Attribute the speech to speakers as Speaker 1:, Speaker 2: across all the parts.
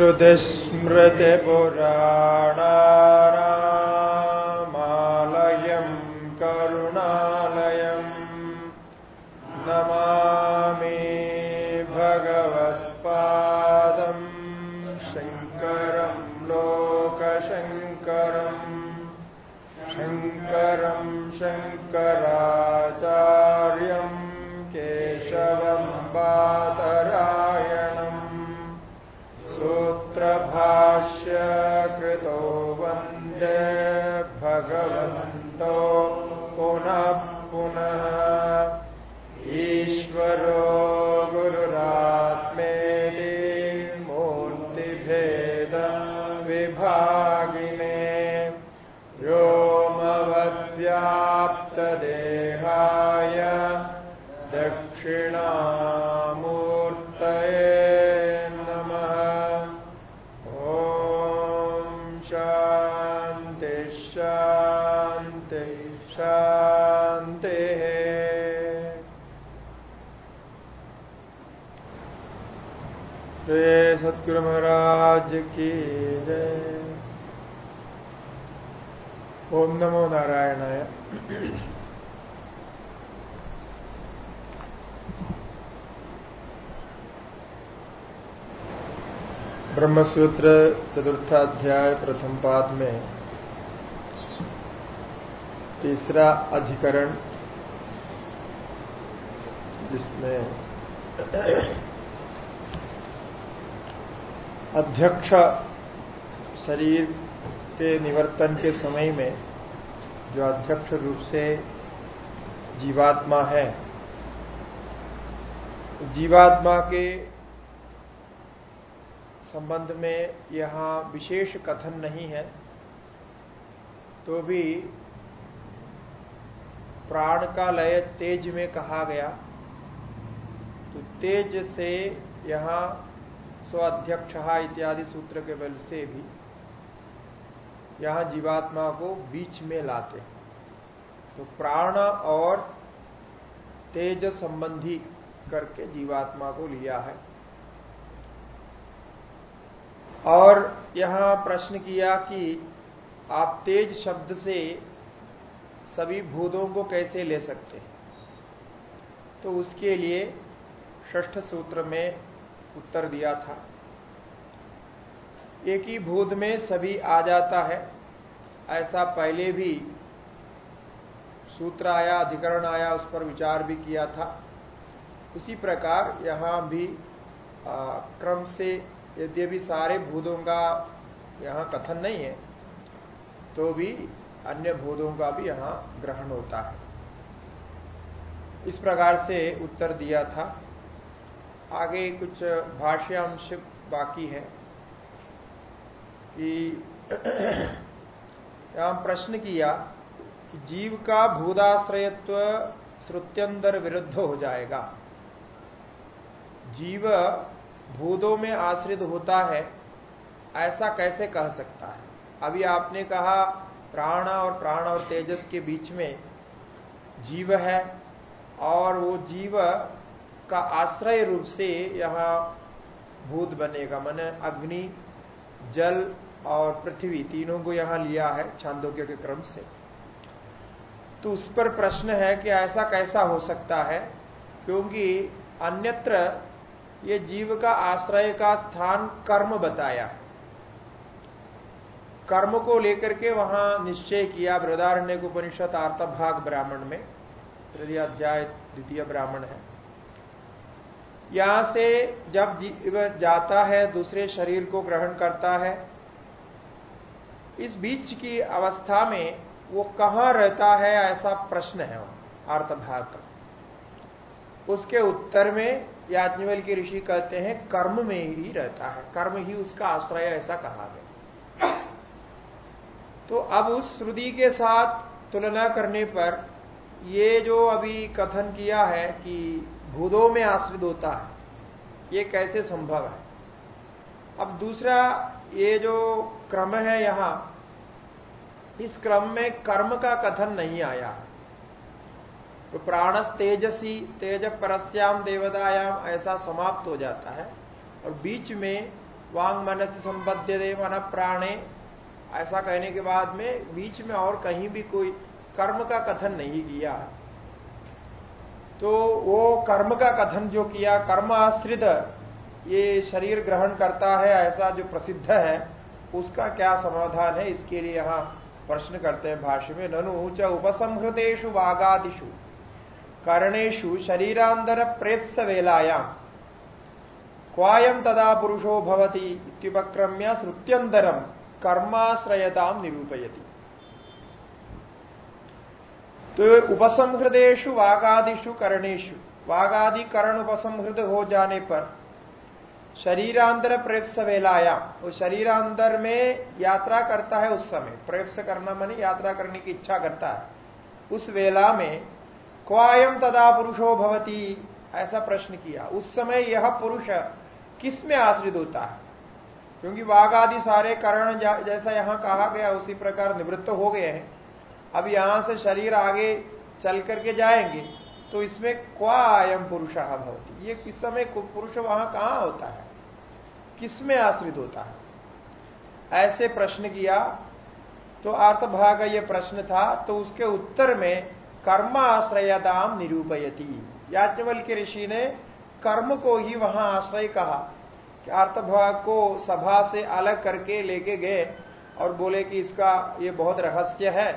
Speaker 1: श्रुतिस्मृतिपुराणानामालयम् की जय ओम नमो नारायणाय। ब्रह्मसूत्र चतुर्थाध्याय प्रथम पाद में तीसरा अधिकरण अध्यक्ष शरीर के निवर्तन के समय में जो अध्यक्ष रूप से जीवात्मा है, जीवात्मा के संबंध में यहाँ विशेष कथन नहीं है तो भी प्राण का लय तेज में कहा गया। तो तेज से यहाँ स्वाध्यक्ष इत्यादि सूत्र के बल से भी यहाँ जीवात्मा को बीच में लाते हैं। तो प्राण और तेज संबंधी करके जीवात्मा को लिया है। और यहाँ प्रश्न किया कि आप तेज शब्द से सभी भूतों को कैसे ले सकते हैं? तो उसके लिए षष्ठ सूत्र में उत्तर दिया था। एक ही भूत में सभी आ जाता है। ऐसा पहले भी सूत्र आया अधिकरण आया उस पर विचार भी किया था। उसी प्रकार यहाँ भी आ, क्रम से यद्यपि सारे भूतों का यहाँ कथन नहीं है तो भी अन्य भूतों का भी यहाँ ग्रहण होता है। इस प्रकार से उत्तर दिया था। आगे कुछ भाष्यांश बाकी है कि यहाँ प्रश्न किया कि जीव का भूदाश्रयत्व श्रुत्यंतर विरुद्ध हो जाएगा। जीव भूतों में आश्रित होता है, ऐसा कैसे कह सकता है? अभी आपने कहा, प्राण और प्राण और तेजस के बीच में जीव है और वो जीव का आश्रय रूप से यहाँ भूत बनेगा। मन अग्नि, जल और पृथ्वी तीनों को यहाँ लिया है छांदोग्य के क्रम से। तो उस पर प्रश्न है कि ऐसा कैसा हो सकता है? क्योंकि अन्यत्र ये जीव का आश्रय का स्थान कर्म बताया है। कर्म को लेकर के वहाँ निश्चय किया बृदारण्य उपनिषद आर्तभाग ब्राह्मण में। तृतीय अध्याय, द्वितीय ब्राह्मण है। यहाँ से जब जीव जाता है, दूसरे शरीर को ग्रहण करता है, इस बीच की अवस्था में वो कहाँ रहता है ऐसा प्रश्न है आर्तभाग का उसके उत्तर में याज्ञवल के ऋषि कहते हैं, कर्म में ही रहता है। कर्म ही उसका आश्रय ऐसा कहा गया। तो अब उस श्रुति के साथ तुलना करने पर ये जो अभी कथन किया है कि भूदों में आश्रित होता है। ये कैसे संभव है? अब दूसरा, ये जो क्रम है यहाँ, इस क्रम में कर्म का कथन नहीं आया। तो प्राणस तेजसी तेज परस्याम देवदायाम ऐसा समाप्त हो जाता है। और बीच में वांग मनस संबद्ध दे मन प्राणे, ऐसा कहने के बाद में बीच में और कहीं भी कोई कर्म का कथन नहीं किया। तो वो कर्म का कथन जो किया कर्म आश्रित ये शरीर ग्रहण करता है, ऐसा जो प्रसिद्ध है, उसका क्या समाधान है? इसके लिए यहाँ प्रश्न करते हैं भाष्य में, ननु च उपसंहृतेषु वागादिषु कर्णेशु शरीरांतर प्रेत्स वेलायाम क्वायम तदा पुरुषो भवती इत्युपक्रम्य श्रुत्यंतरम कर्माश्रयताम निरूपयति। तो उपसंहृदेशु वागादिशु करणेशु वागादि करण उपसंहृत हो जाने पर शरीरांतर प्रेप्स वेलाया वो शरीरांतर में यात्रा करता है उस समय। प्रेप्स करना मानी यात्रा करने की इच्छा करता है। उस वेला में क्वायम तदा पुरुषो भवती, ऐसा प्रश्न किया। उस समय यह पुरुष किसमें आश्रित होता है? क्योंकि वाघ आदि सारे करण जैसा यहाँ कहा गया, उसी प्रकार निवृत्त हो गए हैं। अब यहाँ से शरीर आगे चल करके जाएँगे तो इसमें क्वा आयम पुरुष भवती। ये किस समय पुरुष वहाँ कहाँ होता है? किसमें आश्रित होता है? ऐसे प्रश्न किया तो आर्तभा का यह प्रश्न था तो उसके उत्तर में कर्म आश्रयदाम निरूपयती। याज्ञवल के ऋषि ने कर्म को ही वहाँ आश्रय कहा, कि अर्थभाग को सभा से अलग करके लेके गए और बोले कि इसका ये बहुत रहस्य है।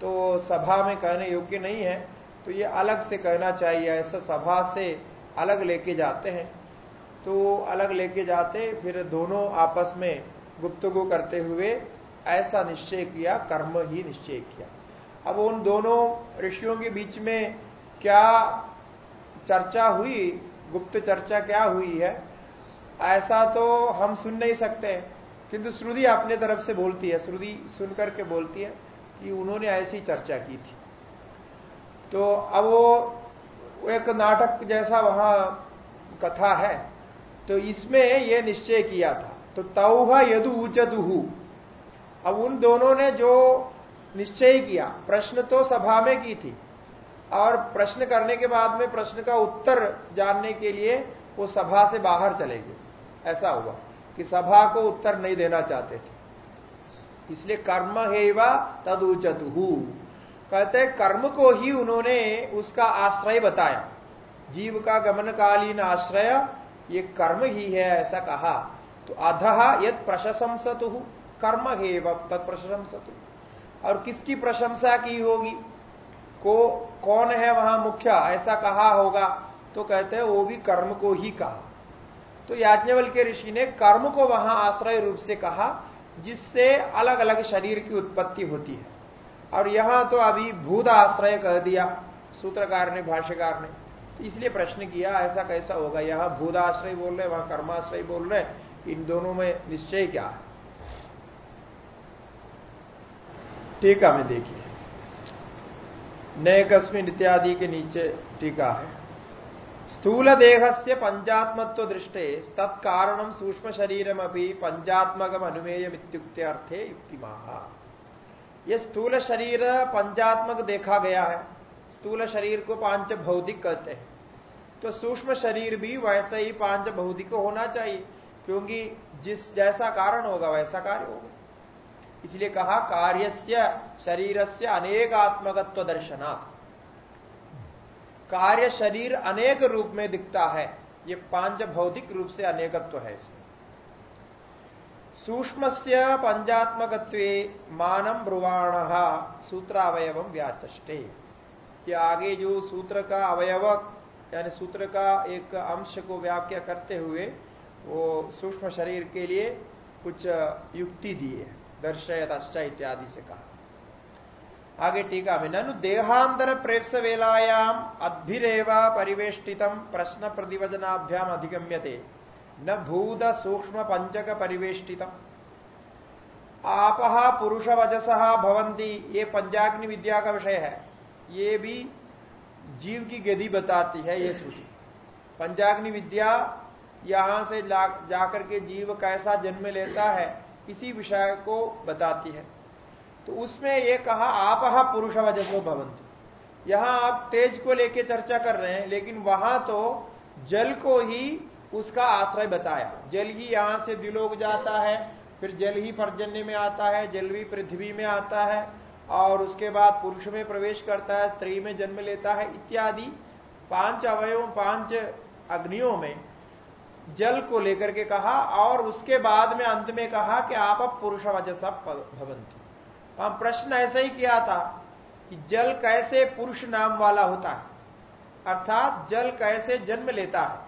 Speaker 1: तो सभा में कहने योग्य नहीं है तो ये अलग से कहना चाहिए, ऐसा सभा से अलग लेके जाते हैं। तो अलग लेके जाते, फिर दोनों आपस में गुप्तगु करते हुए ऐसा निश्चय किया, कर्म ही निश्चय किया। अब उन दोनों ऋषियों के बीच में क्या चर्चा हुई, गुप्त चर्चा क्या हुई है, ऐसा तो हम सुन नहीं सकते, किंतु श्रुति अपने तरफ़ से बोलती है, श्रुति सुनकर के बोलती है। कि उन्होंने ऐसी चर्चा की थी। तो अब वो एक नाटक जैसा वहाँ कथा है तो इसमें यह निश्चय किया था। तो तौह यदु उजदुहु। अब उन दोनों ने जो निश्चय किया, प्रश्न तो सभा में की थी, और प्रश्न करने के बाद में प्रश्न का उत्तर जानने के लिए वो सभा से बाहर चले गए। ऐसा हुआ कि सभा को उत्तर नहीं देना चाहते थे। इसलिए कर्म हेवा तद उचतु कहते कर्म को ही उन्होंने उसका आश्रय बताया। जीव का गमनकालीन आश्रय, ये कर्म ही है ऐसा कहा। तो अधः यद प्रशंसतु, कर्म हेव तद प्रशंसतु। और किसकी प्रशंसा की होगी? को, कौन है वहाँ मुख्य? ऐसा कहा होगा। तो कहते हैं, वो भी कर्म को ही कहा। तो याज्ञवल के ऋषि ने कर्म को वहाँ आश्रय रूप से कहा। जिससे अलग अलग शरीर की उत्पत्ति होती है। और यहाँ तो अभी भूत आश्रय कह दिया, सूत्रकार ने, भाष्यकार ने। तो इसलिए प्रश्न किया, ऐसा कैसा होगा? यहाँ भूदाश्रय बोल रहे, वहाँ कर्माश्रय बोल रहे इन दोनों में निश्चय क्या है? टीका में देखिए। नए कस्मिन इत्यादि के नीचे टीका है। स्थूल देह से पंचात्मत्व दृष्टे तत्कारणम सूक्ष्म शरीरम अभी पंचात्मकम अनुमेय इत्युक्ते अर्थे युक्ति यह स्थूल शरीर पंचात्मक देखा गया है स्थूल शरीर को पाँच भौतिक कहते हैं तो सूक्ष्म शरीर भी वैसे ही पाँच भौतिक होना चाहिए, क्योंकि जिस जैसा कारण होगा, वैसा कार्य होगा। इसलिए कहा, कार्यस्य शरीर से अनेकात्मकत्व दर्शनात् कार्य शरीर अनेक रूप में दिखता है। ये पाँच भौतिक रूप से अनेकत्व है इसमें। सूक्ष्म से पंचात्मकत्व मानम ब्रुवाण सूत्रावयव व्याचे ये आगे जो सूत्र का अवयव यानी सूत्र का एक अंश को व्याख्या करते हुए, वो सूक्ष्म शरीर के लिए कुछ युक्ति दी है, दर्शयत इत्यादि से कहा। आगे टीका में, ननु देहांतर प्रेप्स वेलायाम अद्भिरेवा परिवेष्टितम प्रश्न प्रतिवचनाभ्याम अधिगम्यते। न भूत सूक्ष्म पंचक परिवेष्टितम। आपहा पुरुष वजसहा भवंती ये पंचाग्नि विद्या का विषय है। ये भी जीव की गति बताती है ये श्रुति पंचाग्नि विद्या यहाँ से जाकर के जीव कैसा जन्म लेता है इसी विषय को बताती है। तो उसमें ये कहा, आप पुरुष वजसो भवंती यहाँ आप तेज को लेके चर्चा कर रहे हैं, लेकिन वहाँ तो जल को ही उसका आश्रय बताया। जल ही यहाँ से दिलोक जाता है, फिर जल ही पर्जन्य में आता है, जल भी पृथ्वी में आता है, और उसके बाद पुरुष में प्रवेश करता है, स्त्री में जन्म लेता है, इत्यादि। पाँच अवयव, पाँच अग्नियों में जल को लेकर के कहा, और उसके बाद में अंत में कहा कि आप अब पुरुष वजह भवंती हम प्रश्न ऐसा ही किया था कि जल कैसे पुरुष नाम वाला होता है? अर्थात जल कैसे जन्म लेता है?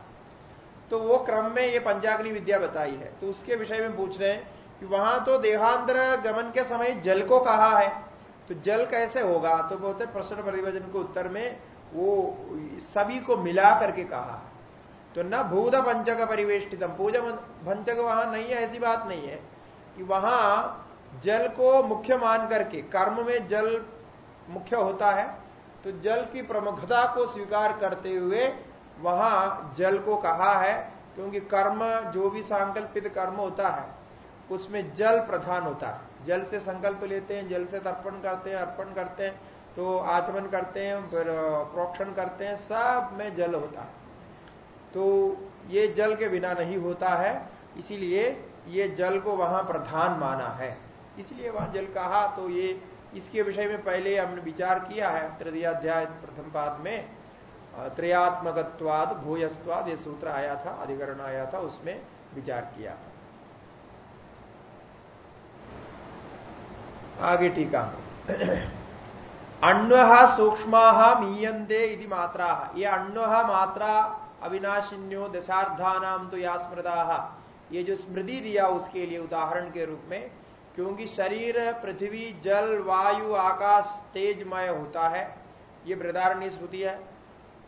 Speaker 1: तो वो क्रम में ये पंचाग्नि विद्या बताई है। तो उसके विषय में पूछ रहे हैं कि वहाँ तो देहांतर गमन के समय जल को कहा है। तो जल कैसे होगा? तो बोलते प्रश्न परिवर्तन के उत्तर में वो सभी को मिला करके कहा है। तो न भूत पंचक परिवेष्टितम। पूजा भंचक वहाँ नहीं है, ऐसी बात नहीं है कि वहाँ जल को मुख्य मान करके, कर्म में जल मुख्य होता है तो जल की प्रमुखता को स्वीकार करते हुए वहाँ जल को कहा है, क्योंकि कर्म जो भी सांकल्पित कर्म होता है, उसमें जल प्रधान होता है। जल से संकल्प लेते हैं, जल से तर्पण करते हैं, अर्पण करते हैं तो आचमन करते हैं, फिर प्रोक्षण करते हैं, सब में जल होता है। तो ये जल के बिना नहीं होता है, इसीलिए ये जल को वहाँ प्रधान माना है। इसलिए वहाँ जल कहा तो ये इसके विषय में पहले हमने विचार किया है, तृतीयाध्याय प्रथम पाद में त्रयात्मकवाद भूयस्वाद ये सूत्र आया था, अधिकरण आया था, उसमें विचार किया था। आगे टीका। अण्व सूक्ष्म मीयंदे मात्रा। ये अण्व मात्रा अविनाशिन्यो दशार्धानाम तो या स्मृदा ये जो स्मृति दिया, उसके लिए उदाहरण के रूप में क्योंकि शरीर, पृथ्वी, जल, वायु, आकाश, तेजमय होता है। ये बृदारण्य श्रुति है।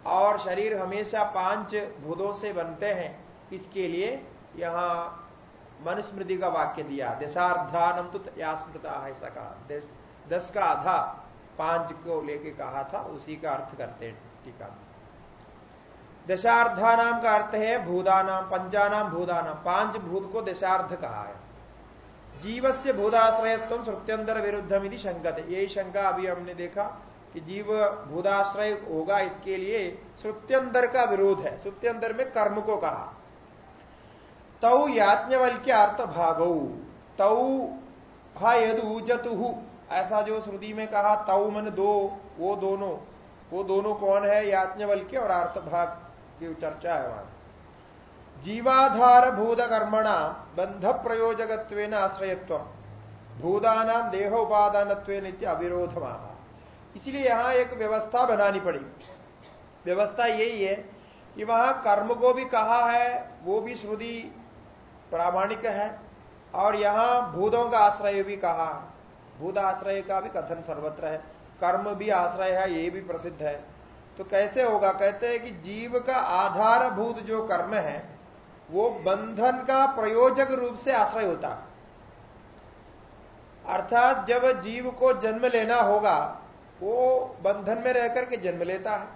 Speaker 1: और शरीर हमेशा पाँच भूतों से बनते हैं। इसके लिए यहाँ मनुस्मृति का वाक्य दिया दशार्धानम तो यास्मृता है ऐसा कहा। दस का आधा पाँच को लेके कहा था, उसी का अर्थ करते हैं। टीका दशार्धानाम का अर्थ है भूदानाम पंचानाम भूदानाम पाँच भूत को दशार्ध कहा है। जीव से भूदाश्रयत्व श्रुत्यंतर विरुद्धम यदि शंकत यही शंका अभी हमने देखा कि जीव भूदाश्रय होगा इसके लिए श्रुत्यंतर का विरोध है। श्रुत्यंतर में कर्म को कहा। तौ याज्ञवल के अर्थ भागौ तौ हा यदु जतु ऐसा जो श्रुति में कहा, तौ मन दो, वो दोनों। वो दोनों कौन है? याज्ञवल के और अर्थ भाग की चर्चा है वहाँ। जीवाधार भूत कर्मणा बंध प्रयोजक आश्रयत्व भूदाना देह उपादान अविरोध इसलिए यहाँ एक व्यवस्था बनानी पड़ी। व्यवस्था यही है कि वहाँ कर्म को भी कहा है, वो भी श्रुति प्रामाणिक है, और यहाँ भूतों का आश्रय भी कहा। भूत आश्रय का भी कथन सर्वत्र है। कर्म भी आश्रय है, ये भी प्रसिद्ध है। तो कैसे होगा? कहते हैं कि जीव का आधारभूत जो कर्म है वो बंधन का प्रयोजक रूप से आश्रय होता। है अर्थात जब जीव को जन्म लेना होगा, वो बंधन में रहकर के जन्म लेता है।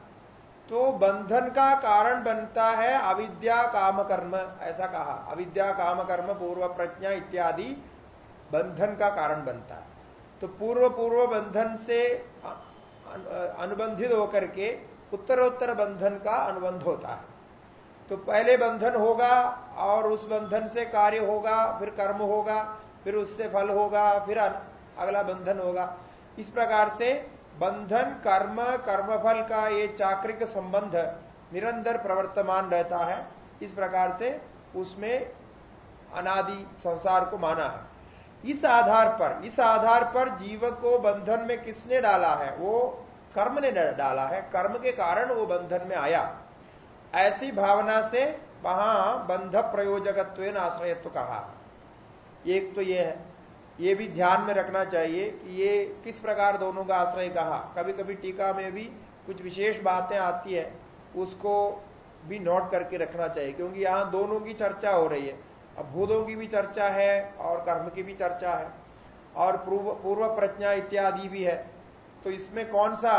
Speaker 1: तो बंधन का कारण बनता है अविद्या काम कर्म, ऐसा कहा। अविद्या काम कर्म, पूर्व प्रज्ञा इत्यादि बंधन का कारण बनता है। तो पूर्व पूर्व बंधन से अनुबंधित होकर के उत्तरोत्तर बंधन का अनुबंध होता है। तो पहले बंधन होगा और उस बंधन से कार्य होगा, फिर कर्म होगा, फिर उससे फल होगा, फिर अगला बंधन होगा। इस प्रकार से बंधन, कर्म, कर्मफल का ये चाक्रिक संबंध निरंतर प्रवर्तमान रहता है। इस प्रकार से उसमें अनादि संसार को माना है। इस आधार पर, इस आधार पर जीव को बंधन में किसने डाला है? वो कर्म ने डाला है। कर्म के कारण वो बंधन में आया। ऐसी भावना से वहाँ बंध प्रयोजकत्व आश्रयत्व कहा। एक तो ये है। ये भी ध्यान में रखना चाहिए कि ये किस प्रकार दोनों का आश्रय कहा। कभी कभी टीका में भी कुछ विशेष बातें आती है, उसको भी नोट करके रखना चाहिए, क्योंकि यहाँ दोनों की चर्चा हो रही है। अब भूतों की भी चर्चा है और कर्म की भी चर्चा है और पूर्व पूर्व प्रज्ञा इत्यादि भी है। तो इसमें कौन सा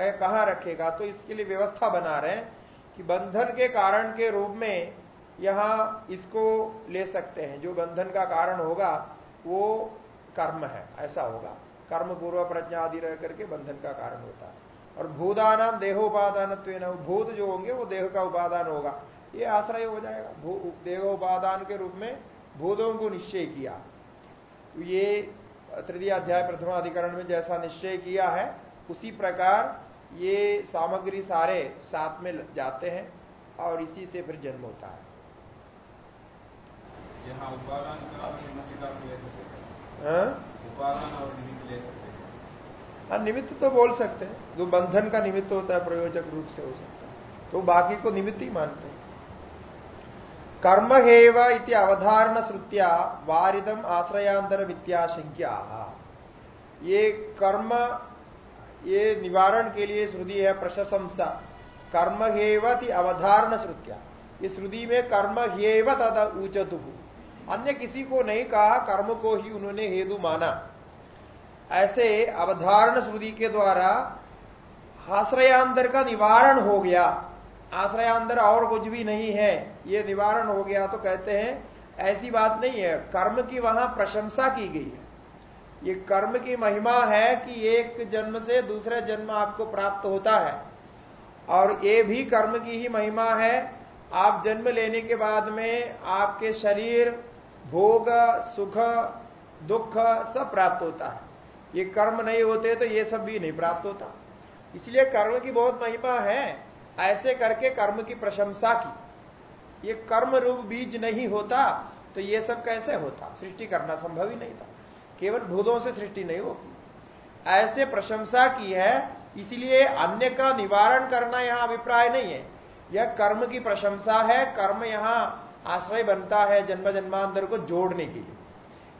Speaker 1: कहाँ रखेगा? तो इसके लिए व्यवस्था बना रहे हैं। कि बंधन के कारण के रूप में यहाँ इसको ले सकते हैं। जो बंधन का कारण होगा, वो कर्म है, ऐसा होगा। कर्म पूर्व प्रज्ञा आदि रह करके बंधन का कारण होता है। और भूदानाम देहोपादान भूत जो होंगे, वो देह का उपादान होगा। ये आश्रय हो जाएगा। देहोपादान के रूप में भूतों को निश्चय किया। ये तृतीय अध्याय प्रथम अधिकरण में जैसा निश्चय किया है, उसी प्रकार ये सामग्री सारे साथ में जाते हैं और इसी से फिर जन्म होता है।
Speaker 2: यहाँ उपादान हैं।
Speaker 1: हाँ?
Speaker 2: उपादान और निमित्त ले सकते हैं।
Speaker 1: हाँ निमित्त तो बोल सकते हैं। जो बंधन का निमित्त होता है प्रयोजक रूप से हो सकता है। तो बाकी को निमित्त ही मानते हैं। कर्म हेव इति अवधारण श्रुत्या वारिदम आश्रयांतर विद्याशंख्या ये कर्म ये निवारण के लिए श्रुति है प्रशंसा। कर्म हेवति अवधारण श्रुत्या। ये श्रुति में कर्म हेव तथा ऊचतु। अन्य किसी को नहीं कहा, कर्म को ही उन्होंने हेतु माना। ऐसे अवधारण श्रुति के द्वारा आश्रयांतर का निवारण हो गया। आश्रयांतर और कुछ भी नहीं है। ये निवारण हो गया तो कहते हैं, ऐसी बात नहीं है। कर्म की वहाँ प्रशंसा की गई है। ये कर्म की महिमा है कि एक जन्म से दूसरे जन्म आपको प्राप्त होता है। और ये भी कर्म की ही महिमा है। आप जन्म लेने के बाद में आपके शरीर भोग, सुख, दुख सब प्राप्त होता है। ये कर्म नहीं होते तो ये सब भी नहीं प्राप्त होता। इसलिए कर्म की बहुत महिमा है, ऐसे करके कर्म की प्रशंसा की। ये कर्म रूप बीज नहीं होता तो ये सब कैसे होता? सृष्टि करना संभव ही नहीं था। केवल भूतों से सृष्टि नहीं होगी। ऐसे प्रशंसा की है, इसलिए अन्य का निवारण करना यहाँ अभिप्राय नहीं है। यह कर्म की प्रशंसा है, कर्म यहाँ आश्रय बनता है जन्म जन्मांतर को जोड़ने के लिए।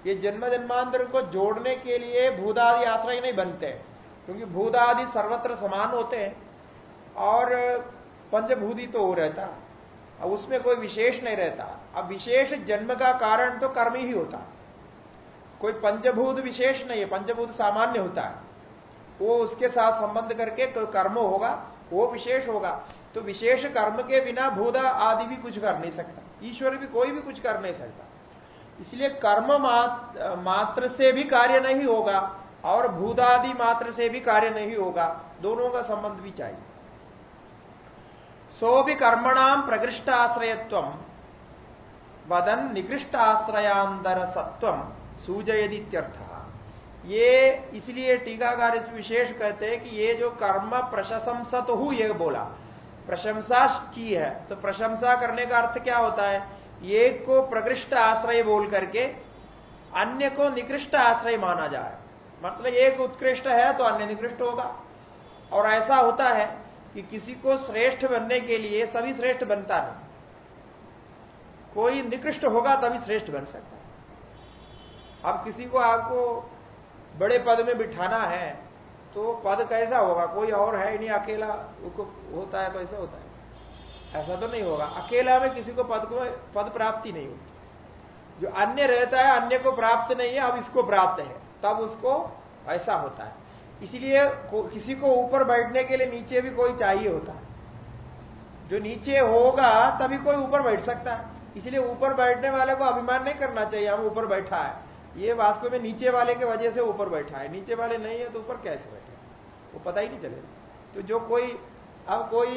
Speaker 1: ये जन्म जन्मांतर को जोड़ने के लिए भूदादि आश्रय नहीं बनते, क्योंकि भूदादि सर्वत्र समान होते हैं और पंचभूति तो हो रहता। अब उसमें कोई विशेष नहीं रहता। अब विशेष जन्म का कारण तो कर्म ही होता। कोई पंचभूत विशेष नहीं है, पंचभूत सामान्य होता है। वो उसके साथ संबंध करके कोई कर्म होगा, वो विशेष होगा। तो विशेष कर्म के बिना भूदा आदि भी कुछ कर नहीं सकता। ईश्वर भी कोई भी कुछ कर नहीं सकता। इसलिए कर्म मात्र से भी कार्य नहीं होगा और भूदादि मात्र से भी कार्य नहीं होगा। दोनों का संबंध भी चाहिए। सो भी कर्मणाम प्रकृष्ट आश्रयत्व वदन निकृष्ट आश्रयांतर सत्व सूजयदित्यर्थ। ये इसलिए टीकाकार इस विशेष कहते हैं कि ये जो कर्म प्रशंसत हु ये बोला, प्रशंसा की है तो प्रशंसा करने का अर्थ क्या होता है? एक को प्रकृष्ट आश्रय बोल करके अन्य को निकृष्ट आश्रय माना जाए। मतलब एक उत्कृष्ट है तो अन्य निकृष्ट होगा। और ऐसा होता है कि किसी को श्रेष्ठ बनने के लिए सभी श्रेष्ठ बनता नहीं। कोई निकृष्ट होगा तभी श्रेष्ठ बन सकता है। अब किसी को आपको बड़े पद में बिठाना है तो पद कैसा होगा? कोई और है नहीं, अकेला उसको होता है तो ऐसा होता है। ऐसा तो नहीं होगा। अकेला में किसी को पद को, पद प्राप्ति नहीं होती। जो अन्य रहता है, अन्य को प्राप्त नहीं है, अब इसको प्राप्त है, तब उसको ऐसा होता है। इसलिए किसी को ऊपर बैठने के लिए नीचे भी कोई चाहिए होता है। जो नीचे होगा, तभी कोई ऊपर बैठ सकता है। इसलिए ऊपर बैठने वाले को अभिमान नहीं करना चाहिए, हम ऊपर बैठा है। ये वास्तव में नीचे वाले के वजह से ऊपर बैठा है। नीचे वाले नहीं है तो ऊपर कैसे बैठे? वो पता ही नहीं चलेगा। तो जो कोई, अब कोई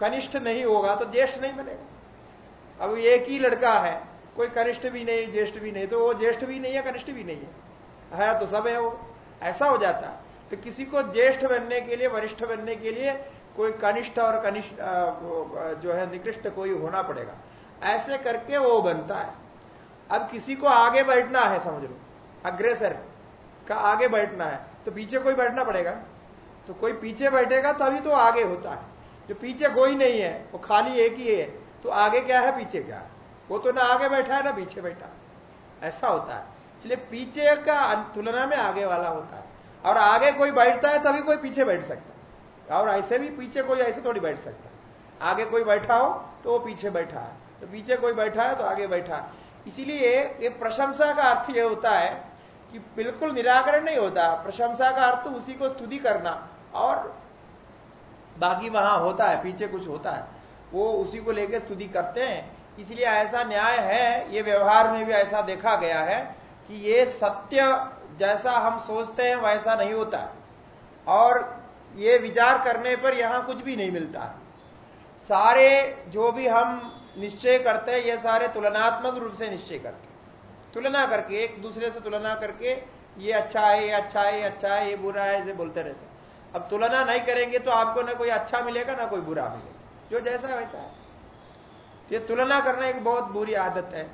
Speaker 1: कनिष्ठ नहीं होगा तो ज्येष्ठ नहीं बनेगा। अब एक ही लड़का है, कोई कनिष्ठ भी नहीं, ज्येष्ठ भी नहीं तो वो ज्येष्ठ भी नहीं है, कनिष्ठ भी नहीं है। है तो सब है वो। ऐसा हो जाता। है तो किसी को ज्येष्ठ बनने के लिए, वरिष्ठ बनने के लिए कोई कनिष्ठ और कनिष्ठ जो है, निकृष्ट कोई होना पड़ेगा। ऐसे करके वो बनता है। अब किसी को आगे बैठना है, समझ लो। अग्रेसर का आगे बैठना है तो पीछे कोई बैठना पड़ेगा? तो कोई पीछे बैठेगा तभी तो आगे होता है। जो पीछे कोई नहीं है, वो खाली एक ही है तो आगे क्या है, पीछे क्या है? वो तो ना आगे बैठा है, ना पीछे बैठा ऐसा होता है। इसलिए पीछे का तुलना में आगे वाला होता है। और आगे कोई बैठता है, तभी कोई पीछे बैठ सकता है। और ऐसे भी पीछे कोई ऐसे थोड़ी बैठ सकता है। आगे कोई बैठा हो तो वो पीछे बैठा है। तो पीछे कोई बैठा है तो आगे बैठा है। इसीलिए ये प्रशंसा का अर्थ यह होता है कि बिल्कुल निराकरण नहीं होता। प्रशंसा का अर्थ उसी को स्तुति करना। और बाकी वहाँ होता है, पीछे कुछ होता है। वो उसी को लेकर स्तुति करते हैं। इसलिए ऐसा न्याय है, ये व्यवहार में भी ऐसा देखा गया है कि ये सत्य जैसा हम सोचते हैं, वैसा नहीं होता। और ये विचार करने पर यहाँ कुछ भी नहीं मिलता। सारे जो भी हम निश्चय करते हैं, ये सारे तुलनात्मक रूप से निश्चय करते हैं। तुलना करके, एक दूसरे से तुलना करके, ये अच्छा है, ये अच्छा है, ये अच्छा है, ये बुरा है, ऐसे बोलते रहते अब तुलना नहीं करेंगे तो आपको ना कोई अच्छा मिलेगा, ना कोई बुरा मिलेगा। जो जैसा है वैसा है। ये तुलना करना एक बहुत बुरी आदत है।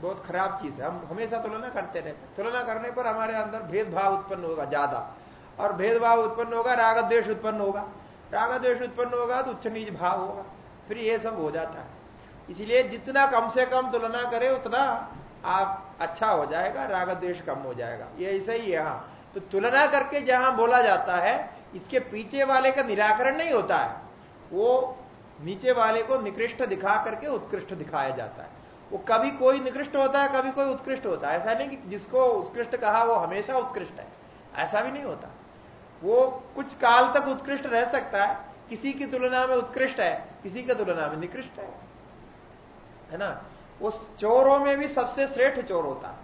Speaker 1: बहुत खराब चीज़ है। हम हमेशा तुलना करते रहते तुलना करने पर हमारे अंदर भेदभाव उत्पन्न होगा ज़्यादा। और भेदभाव उत्पन्न होगा राग द्वेष उत्पन्न होगा। राग द्वेष उत्पन्न होगा तो उच्च नीच भाव होगा। फिर ये सब हो जाता है। इसलिए जितना कम से कम तुलना करें, उतना आप अच्छा हो जाएगा, राग द्वेष कम हो जाएगा। ये ऐसे ही यहाँ तो तुलना करके जहाँ बोला जाता है, इसके पीछे वाले का निराकरण नहीं होता है। वो नीचे वाले को निकृष्ट दिखा करके उत्कृष्ट दिखाया जाता है। वो कभी कोई निकृष्ट होता है, कभी कोई उत्कृष्ट होता है। ऐसा नहीं कि जिसको उत्कृष्ट कहा, वो हमेशा उत्कृष्ट है। ऐसा भी नहीं होता। वो कुछ काल तक उत्कृष्ट रह सकता है। किसी की तुलना में उत्कृष्ट है, किसी की तुलना में निकृष्ट है। है ना? वो चोरों में भी सबसे श्रेष्ठ चोर होता।